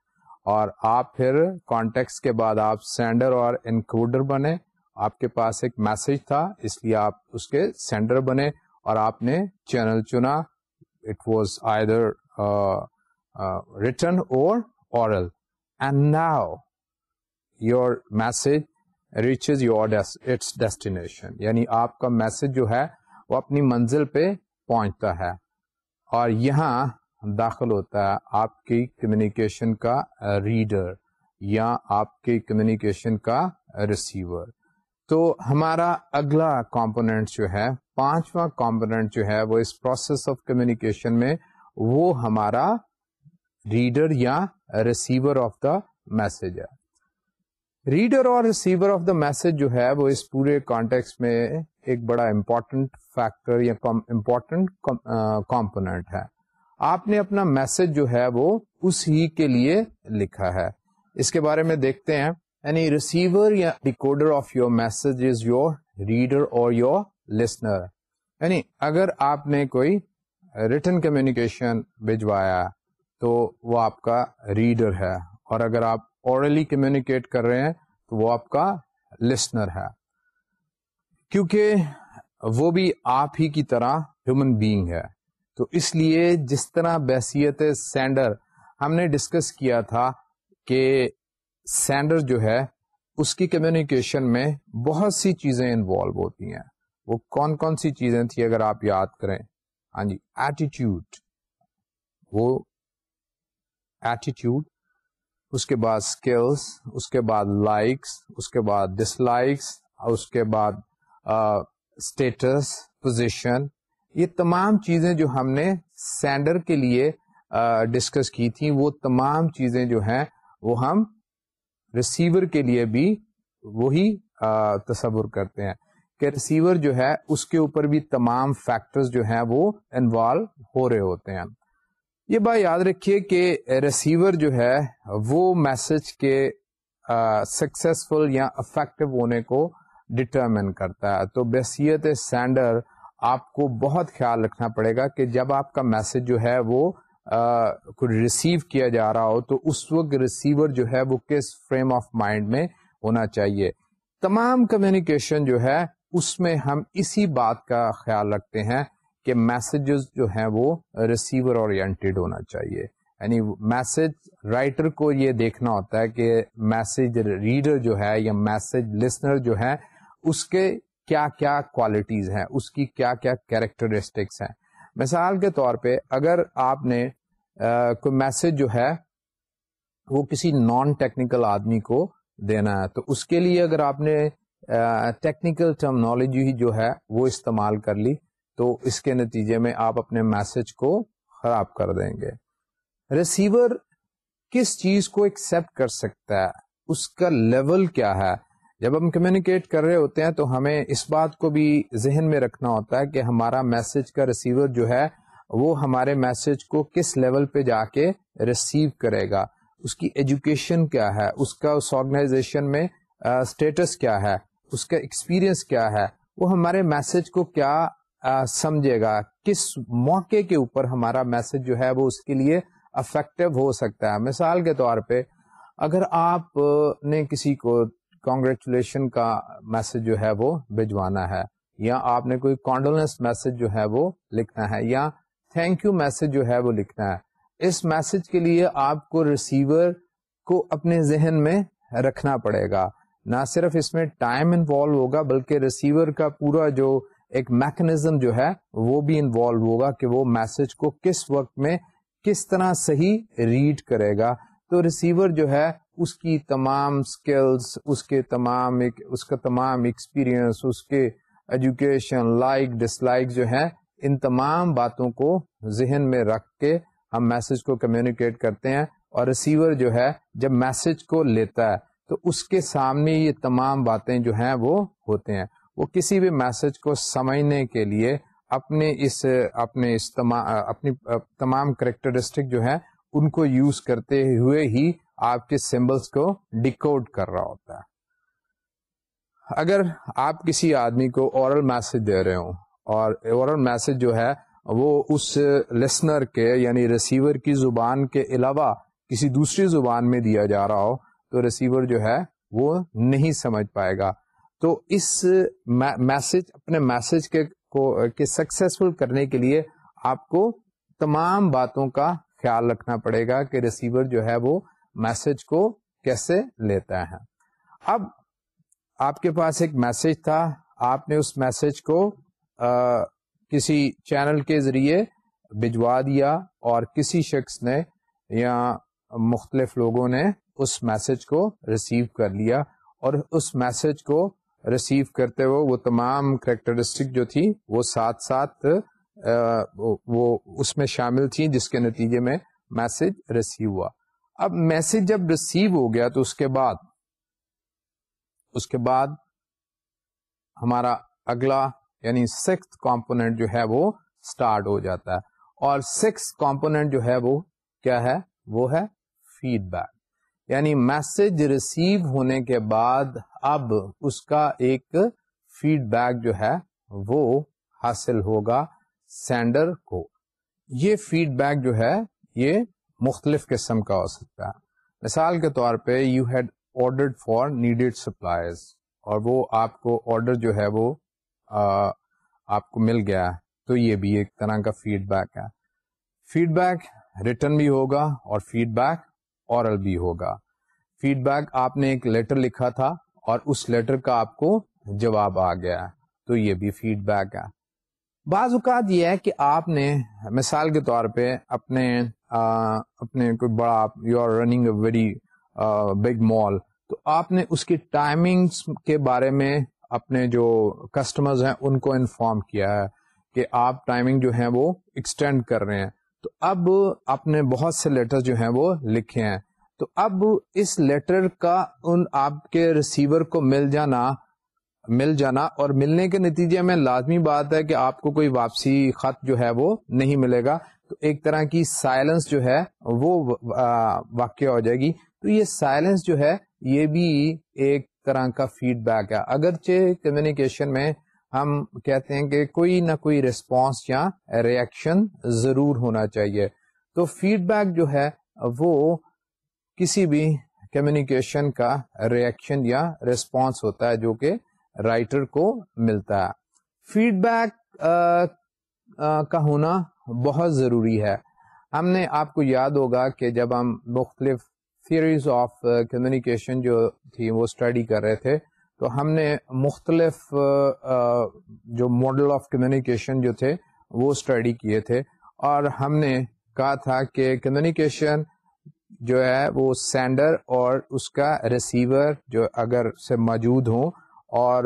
اور آپ پھر کانٹیکس کے بعد آپ سینڈر اور انکلوڈر بنے آپ کے پاس ایک میسج تھا اس لیے آپ اس کے سینڈر بنے اور آپ نے channel Channa it was either written or oral and now your message reaches your its destination یعنی آپ کا میسج جو ہے وہ اپنی منزل پہ پہنچتا ہے اور یہاں داخل ہوتا ہے آپ کی کمیونیکیشن کا ریڈر یا آپ کے کمیونیکیشن کا ریسیور تو ہمارا اگلا کمپوننٹ جو ہے پانچواں کمپوننٹ جو ہے وہ اس پروسیس آف کمیونیکیشن میں وہ ہمارا ریڈر یا ریسیور آف دا میسج ہے reader or receiver of the message جو ہے وہ اس پورے کانٹیکس میں ایک بڑا امپورٹنٹ فیکٹر یا امپورٹنٹ کمپوننٹ ہے آپ نے اپنا میسج جو ہے وہ اس ہی کے لیے لکھا ہے اس کے بارے میں دیکھتے ہیں یعنی ریسیور یا recorder of your message is your reader or your listener یعنی اگر آپ نے کوئی ریٹن کمیونیکیشن بھجوایا تو وہ آپ کا ریڈر ہے اور اگر آپ اورلی کمیونیکیٹ کر رہے ہیں تو وہ آپ کا لسنر ہے کیونکہ وہ بھی آپ ہی کی طرح ہیومن بینگ ہے تو اس لیے جس طرح بحثیت سینڈر ہم نے ڈسکس کیا تھا کہ سینڈر جو ہے اس کی کمیونیکیشن میں بہت سی چیزیں انوالو ہوتی ہیں وہ کون کون سی چیزیں تھیں اگر آپ یاد کریں ہاں جی ایٹیٹیوڈ وہ ایٹیٹیوڈ اس کے بعد اسکلس اس کے بعد لائکس اس کے بعد ڈس لائکس اس کے بعد اسٹیٹس پوزیشن یہ تمام چیزیں جو ہم نے سینڈر کے لیے ڈسکس کی تھیں وہ تمام چیزیں جو ہیں وہ ہم ریسیور کے لیے بھی وہی تصور کرتے ہیں کہ ریسیور جو ہے اس کے اوپر بھی تمام فیکٹر جو ہیں وہ انوالو ہو رہے ہوتے ہیں یہ بات یاد رکھیے کہ ریسیور جو ہے وہ میسج کے سکسیسفل یا افیکٹو ہونے کو ڈٹرمن کرتا ہے تو بحثیت سینڈر آپ کو بہت خیال رکھنا پڑے گا کہ جب آپ کا میسج جو ہے وہ کچھ کیا جا رہا ہو تو اس وقت ریسیور جو ہے وہ کس فریم آف مائنڈ میں ہونا چاہیے تمام کمیونیکیشن جو ہے اس میں ہم اسی بات کا خیال رکھتے ہیں کہ میسجز جو ہیں وہ ریسیور اورینٹیڈ ہونا چاہیے یعنی میسج رائٹر کو یہ دیکھنا ہوتا ہے کہ میسج ریڈر جو ہے یا میسج لسنر جو ہے اس کے کیا کیا کوالٹیز ہیں اس کی کیا کیا کیریکٹرسٹکس ہیں مثال کے طور پہ اگر آپ نے کوئی میسج جو ہے وہ کسی نان ٹیکنیکل آدمی کو دینا ہے تو اس کے لیے اگر آپ نے ٹیکنیکل ٹرمنالوجی ہی جو ہے وہ استعمال کر لی تو اس کے نتیجے میں آپ اپنے میسج کو خراب کر دیں گے ریسیور کس چیز کو ایکسپٹ کر سکتا ہے اس کا لیول کیا ہے جب ہم کمیونیکیٹ کر رہے ہوتے ہیں تو ہمیں اس بات کو بھی ذہن میں رکھنا ہوتا ہے کہ ہمارا میسج کا ریسیور جو ہے وہ ہمارے میسج کو کس لیول پہ جا کے ریسیو کرے گا اس کی ایجوکیشن کیا ہے اس کا اس آرگنائزیشن میں اسٹیٹس کیا ہے اس کا ایکسپیرئنس کیا ہے وہ ہمارے میسج کو کیا سمجھے گا کس موقع کے اوپر ہمارا میسج جو ہے وہ اس کے لیے افیکٹو ہو سکتا ہے مثال کے طور پہ اگر آپ نے کسی کو کانگریچولیشن کا میسج جو ہے وہ بھجوانا ہے یا آپ نے کوئی کانڈولنس میسج جو ہے وہ لکھنا ہے یا تھینک یو میسج جو ہے وہ لکھنا ہے اس میسج کے لیے آپ کو ریسیور کو اپنے ذہن میں رکھنا پڑے گا نہ صرف اس میں ٹائم انوالو ہوگا بلکہ ریسیور کا پورا جو ایک میکنزم جو ہے وہ بھی انوالو ہوگا کہ وہ میسج کو کس وقت میں کس طرح صحیح ریڈ کرے گا تو ریسیور جو ہے اس کی تمام اسکلس اس کے تمام ایک اس کا تمام ایکسپیرئنس اس کے ایجوکیشن لائک ڈس لائک جو ہیں ان تمام باتوں کو ذہن میں رکھ کے ہم میسج کو کمیونیکیٹ کرتے ہیں اور ریسیور جو ہے جب میسج کو لیتا ہے تو اس کے سامنے یہ تمام باتیں جو ہیں وہ ہوتے ہیں وہ کسی بھی میسج کو سمجھنے کے لیے اپنے اس اپنے اس تمام اپنی تمام کریکٹرسٹک جو ہیں ان کو یوز کرتے ہوئے ہی آپ کے سمبلس کو ڈیکوڈ کر رہا ہوتا ہے اگر آپ کسی آدمی کو اورل میسج دے رہے ہوں اور اورل میسج جو ہے وہ اس لسنر کے یعنی ریسیور کی زبان کے علاوہ کسی دوسری زبان میں دیا جا رہا ہو تو ریسیور جو ہے وہ نہیں سمجھ پائے گا تو اس میسج اپنے میسج کے کو کے سکسیسفل کرنے کے لیے آپ کو تمام باتوں کا خیال رکھنا پڑے گا کہ ریسیور جو ہے وہ میسج کو کیسے لیتا ہے اب آپ کے پاس ایک میسج تھا آپ نے اس میسج کو کسی چینل کے ذریعے بھجوا دیا اور کسی شخص نے یا مختلف لوگوں نے اس میسج کو ریسیو کر لیا اور اس میسج کو ریسیو کرتے ہوئے وہ تمام کریکٹرسٹک جو تھی وہ ساتھ ساتھ وہ اس میں شامل تھی جس کے نتیجے میں میسج ریسیو ہوا اب میسج جب ریسیو ہو گیا تو اس کے بعد اس کے بعد ہمارا اگلا یعنی سکس کمپونیٹ جو ہے وہ اسٹارٹ ہو جاتا ہے اور سکس کمپونیٹ جو ہے وہ کیا ہے وہ ہے فیڈ بیک یعنی میسج ریسیو ہونے کے بعد اب اس کا ایک فیڈ بیک جو ہے وہ حاصل ہوگا سینڈر کو یہ فیڈ بیک جو ہے یہ مختلف قسم کا ہو سکتا ہے مثال کے طور پہ you had order for needed supplies اور وہ آپ کو آرڈر جو ہے وہ آپ کو مل گیا تو یہ بھی ایک طرح کا فیڈ بیک ہے فیڈ بیک ریٹرن بھی ہوگا اور فیڈ بیک اورل بھی ہوگا فیڈ بیک آپ نے ایک لیٹر لکھا تھا اور اس لیٹر کا آپ کو جواب آ گیا تو یہ بھی فیڈ بیک ہے بعض اوقات یہ ہے کہ آپ نے مثال کے طور پہ اپنے آ, اپنے کوئی بڑا you are running a very big mall تو آپ نے اس کی ٹائمنگ کے بارے میں اپنے جو کسٹمرز ہیں ان کو انفارم کیا ہے کہ آپ ٹائمنگ جو ہے وہ ایکسٹینڈ کر رہے ہیں تو اب آپ نے بہت سے لیٹر جو ہیں وہ لکھے ہیں تو اب اس لیٹر کا ان آپ کے ریسیور کو مل جانا مل جانا اور ملنے کے نتیجے میں لازمی بات ہے کہ آپ کو کوئی واپسی خط جو ہے وہ نہیں ملے گا تو ایک طرح کی سائلنس جو ہے وہ واقع ہو جائے گی تو یہ سائلنس جو ہے یہ بھی ایک طرح کا فیڈ بیک ہے اگرچہ کمیونیکیشن میں ہم کہتے ہیں کہ کوئی نہ کوئی ریسپانس یا ریئیکشن ضرور ہونا چاہیے تو فیڈ بیک جو ہے وہ کسی بھی کمیونیکیشن کا ریئیکشن یا ریسپانس ہوتا ہے جو کہ رائٹر کو ملتا ہے فیڈ بیک کا ہونا بہت ضروری ہے ہم نے آپ کو یاد ہوگا کہ جب ہم مختلف تھیوریز آف کمیونیکیشن جو تھی وہ اسٹڈی کر رہے تھے تو ہم نے مختلف جو ماڈل آف کمیونیکیشن جو تھے وہ اسٹڈی کیے تھے اور ہم نے کہا تھا کہ کمیونیکیشن جو ہے وہ سینڈر اور اس کا ریسیور جو اگر سے موجود ہوں اور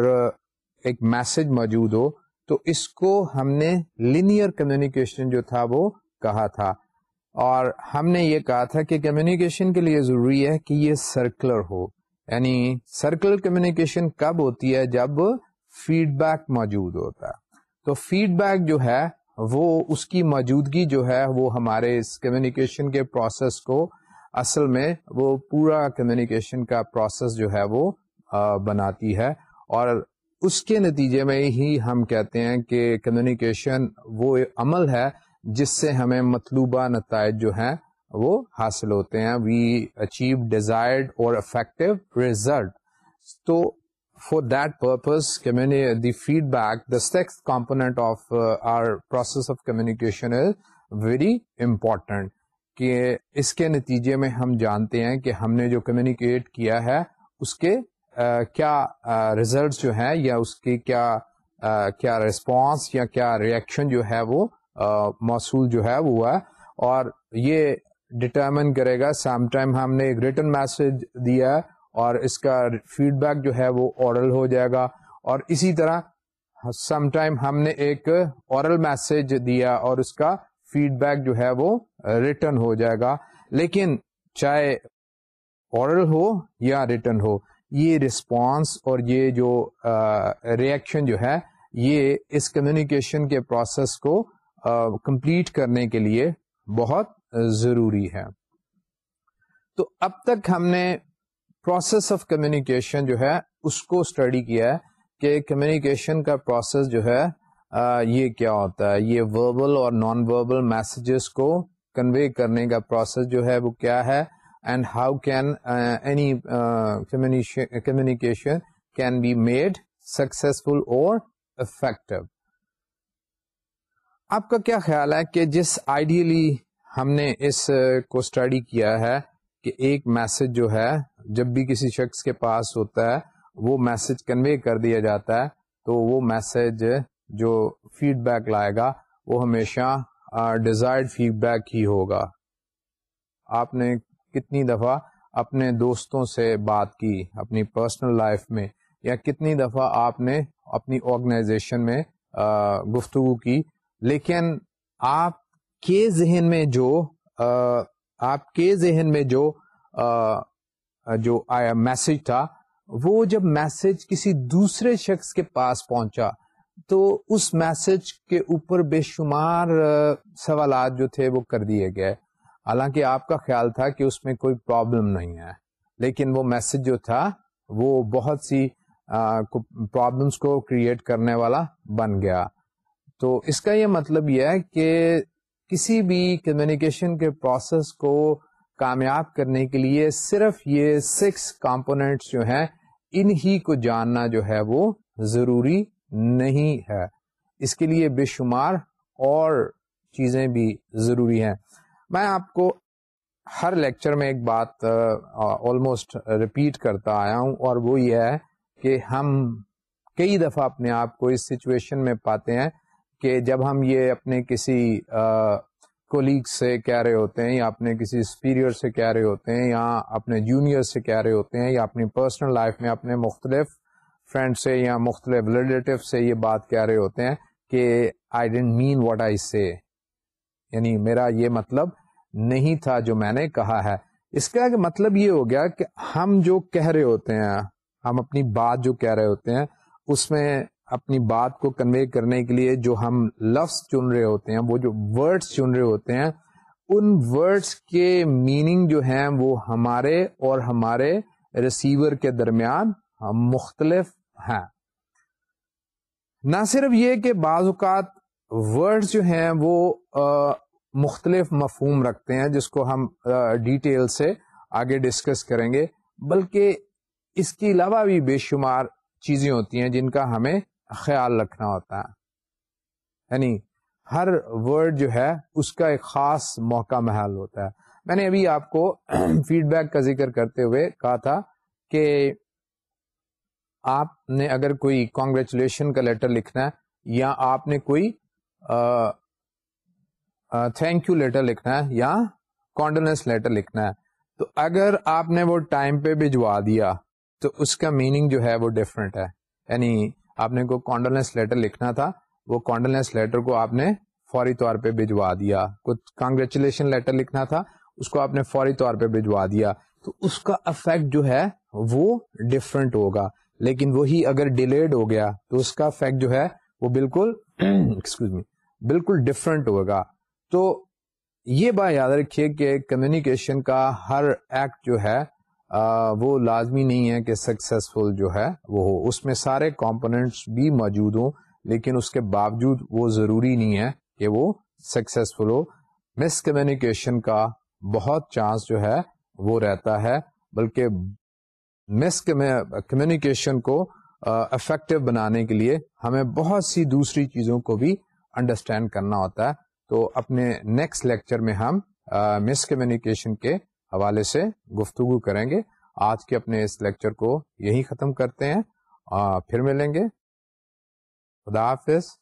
ایک میسج موجود ہو تو اس کو ہم نے لینئر کمیونیکیشن جو تھا وہ کہا تھا اور ہم نے یہ کہا تھا کہ کمیونیکیشن کے لیے ضروری ہے کہ یہ سرکلر ہو یعنی سرکلر کمیونیکیشن کب ہوتی ہے جب فیڈ بیک موجود ہوتا تو فیڈ بیک جو ہے وہ اس کی موجودگی جو ہے وہ ہمارے اس کمیونیکیشن کے پروسیس کو اصل میں وہ پورا کمیونیکیشن کا پروسیس جو ہے وہ بناتی ہے اور اس کے نتیجے میں ہی ہم کہتے ہیں کہ کمیونیکیشن وہ عمل ہے جس سے ہمیں مطلوبہ نتائج جو ہیں وہ حاصل ہوتے ہیں وی اچیو ڈیزائرڈ اور افیکٹو ریزلٹ تو for that purpose the feedback the sixth component of our process of communication is very important کہ اس کے نتیجے میں ہم جانتے ہیں کہ ہم نے جو کمیونیکیٹ کیا ہے اس کے کیا ریزلٹس جو ہیں یا اس کی کیا کیا ریسپانس یا کیا ریئیکشن جو ہے وہ موصول جو ہے وہ ہے اور یہ ڈٹرمن کرے گا سم ٹائم ہم نے ایک ریٹرن میسج دیا اور اس کا فیڈ بیک جو ہے وہ اورل ہو جائے گا اور اسی طرح سم ٹائم ہم نے ایک اورل میسج دیا اور اس کا فیڈ بیک جو ہے وہ ریٹرن ہو جائے گا لیکن چاہے اورل ہو یا ریٹرن ہو یہ رسپانس اور یہ جو ریئیکشن جو ہے یہ اس کمیونیکیشن کے پروسیس کو کمپلیٹ کرنے کے لیے بہت ضروری ہے تو اب تک ہم نے پروسیس آف کمیونیکیشن جو ہے اس کو اسٹڈی کیا ہے کہ کمیونیکیشن کا پروسیس جو ہے یہ کیا ہوتا ہے یہ وربل اور نان وربل میسجز کو کنوے کرنے کا پروسیس جو ہے وہ کیا ہے and how can any communication can be made successful اور افیکٹو آپ کا کیا خیال ہے کہ جس آئیڈیلی ہم نے اس uh, کو اسٹڈی کیا ہے کہ ایک میسج جو ہے جب بھی کسی شخص کے پاس ہوتا ہے وہ میسج کنوے کر دیا جاتا ہے تو وہ میسج جو فیڈ بیک لائے گا وہ ہمیشہ ڈیزائرڈ فیڈ بیک ہی ہوگا آپ نے کتنی دفعہ اپنے دوستوں سے بات کی اپنی پرسنل لائف میں یا کتنی دفعہ آپ نے اپنی آرگنائزیشن میں گفتگو کی لیکن آپ کے ذہن میں جو آپ کے ذہن میں جو جو آیا میسج تھا وہ جب میسج کسی دوسرے شخص کے پاس پہنچا تو اس میسج کے اوپر بے شمار سوالات جو تھے وہ کر دیے گئے حالانکہ آپ کا خیال تھا کہ اس میں کوئی پرابلم نہیں ہے لیکن وہ میسج جو تھا وہ بہت سی پرابلمس کو کریٹ کرنے والا بن گیا تو اس کا یہ مطلب یہ ہے کہ کسی بھی کمیونیکیشن کے پروسیس کو کامیاب کرنے کے لیے صرف یہ سکس کمپوننٹس جو ان ہی کو جاننا جو ہے وہ ضروری نہیں ہے اس کے لیے بے شمار اور چیزیں بھی ضروری ہیں میں آپ کو ہر لیکچر میں ایک بات آلموسٹ ریپیٹ کرتا آیا ہوں اور وہ یہ ہے کہ ہم کئی دفعہ اپنے آپ کو اس سچویشن میں پاتے ہیں کہ جب ہم یہ اپنے کسی کولیگ سے کہہ رہے ہوتے ہیں یا اپنے کسی سپیریئر سے کہہ رہے ہوتے ہیں یا اپنے جونیئر سے کہہ رہے ہوتے ہیں یا اپنی پرسنل لائف میں اپنے مختلف فرینڈ سے یا مختلف ریلیٹیو سے یہ بات کہہ رہے ہوتے ہیں کہ I didn't main what I سے یعنی میرا یہ مطلب نہیں تھا جو میں نے کہا ہے اس کا مطلب یہ ہو گیا کہ ہم جو کہہ رہے ہوتے ہیں ہم اپنی بات جو کہہ رہے ہوتے ہیں اس میں اپنی بات کو کنوے کرنے کے لیے جو ہم لفظ چن رہے ہوتے ہیں وہ جو ورڈس چن رہے ہوتے ہیں ان ورڈس کے میننگ جو ہیں وہ ہمارے اور ہمارے ریسیور کے درمیان مختلف ہیں نہ صرف یہ کہ بعض اوقات ورڈس جو ہیں وہ مختلف مفہوم رکھتے ہیں جس کو ہم ڈیٹیل سے آگے ڈسکس کریں گے بلکہ اس کے علاوہ بھی بے شمار چیزیں ہوتی ہیں جن کا ہمیں خیال رکھنا ہوتا ہے یعنی ہر ورڈ جو ہے اس کا ایک خاص موقع محل ہوتا ہے میں نے ابھی آپ کو فیڈ بیک کا ذکر کرتے ہوئے کہا تھا کہ آپ نے اگر کوئی کانگریچولیشن کا لیٹر لکھنا ہے یا آپ نے کوئی تھینک یو لیٹر لکھنا ہے یا کانڈونس لیٹر لکھنا ہے تو اگر آپ نے وہ ٹائم پہ بھجوا دیا تو اس کا میننگ جو ہے وہ ڈفرینٹ ہے یعنی آپ نے کو لیٹر لکھنا تھا وہ کانڈنس لیٹر کو آپ نے فوری طور پہ بھجوا دیا کچھ کانگریچولیشن لیٹر لکھنا تھا اس کو آپ نے فوری طور پہ بھجوا دیا تو اس کا افیکٹ جو ہے وہ ڈفرینٹ ہوگا لیکن وہی اگر ڈیلیڈ ہو گیا تو اس کا افیکٹ جو ہے وہ بالکل ایکسکیوز می بالکل ڈفرینٹ ہوگا تو یہ بات یاد رکھیے کہ کمیونیکیشن کا ہر ایکٹ جو ہے آ, وہ لازمی نہیں ہے کہ سکسیزفل جو ہے وہ ہو اس میں سارے کمپوننٹس بھی موجود ہوں لیکن اس کے باوجود وہ ضروری نہیں ہے کہ وہ سکسیزفل ہو مس کمیونیکیشن کا بہت چانس جو ہے وہ رہتا ہے بلکہ مس کمیونیکیشن کو افیکٹو بنانے کے لیے ہمیں بہت سی دوسری چیزوں کو بھی انڈرسٹینڈ کرنا ہوتا ہے تو اپنے نیکسٹ لیکچر میں ہم مس کمیونیکیشن کے حوالے سے گفتگو کریں گے آج کے اپنے اس لیکچر کو یہی ختم کرتے ہیں پھر ملیں گے خدا حافظ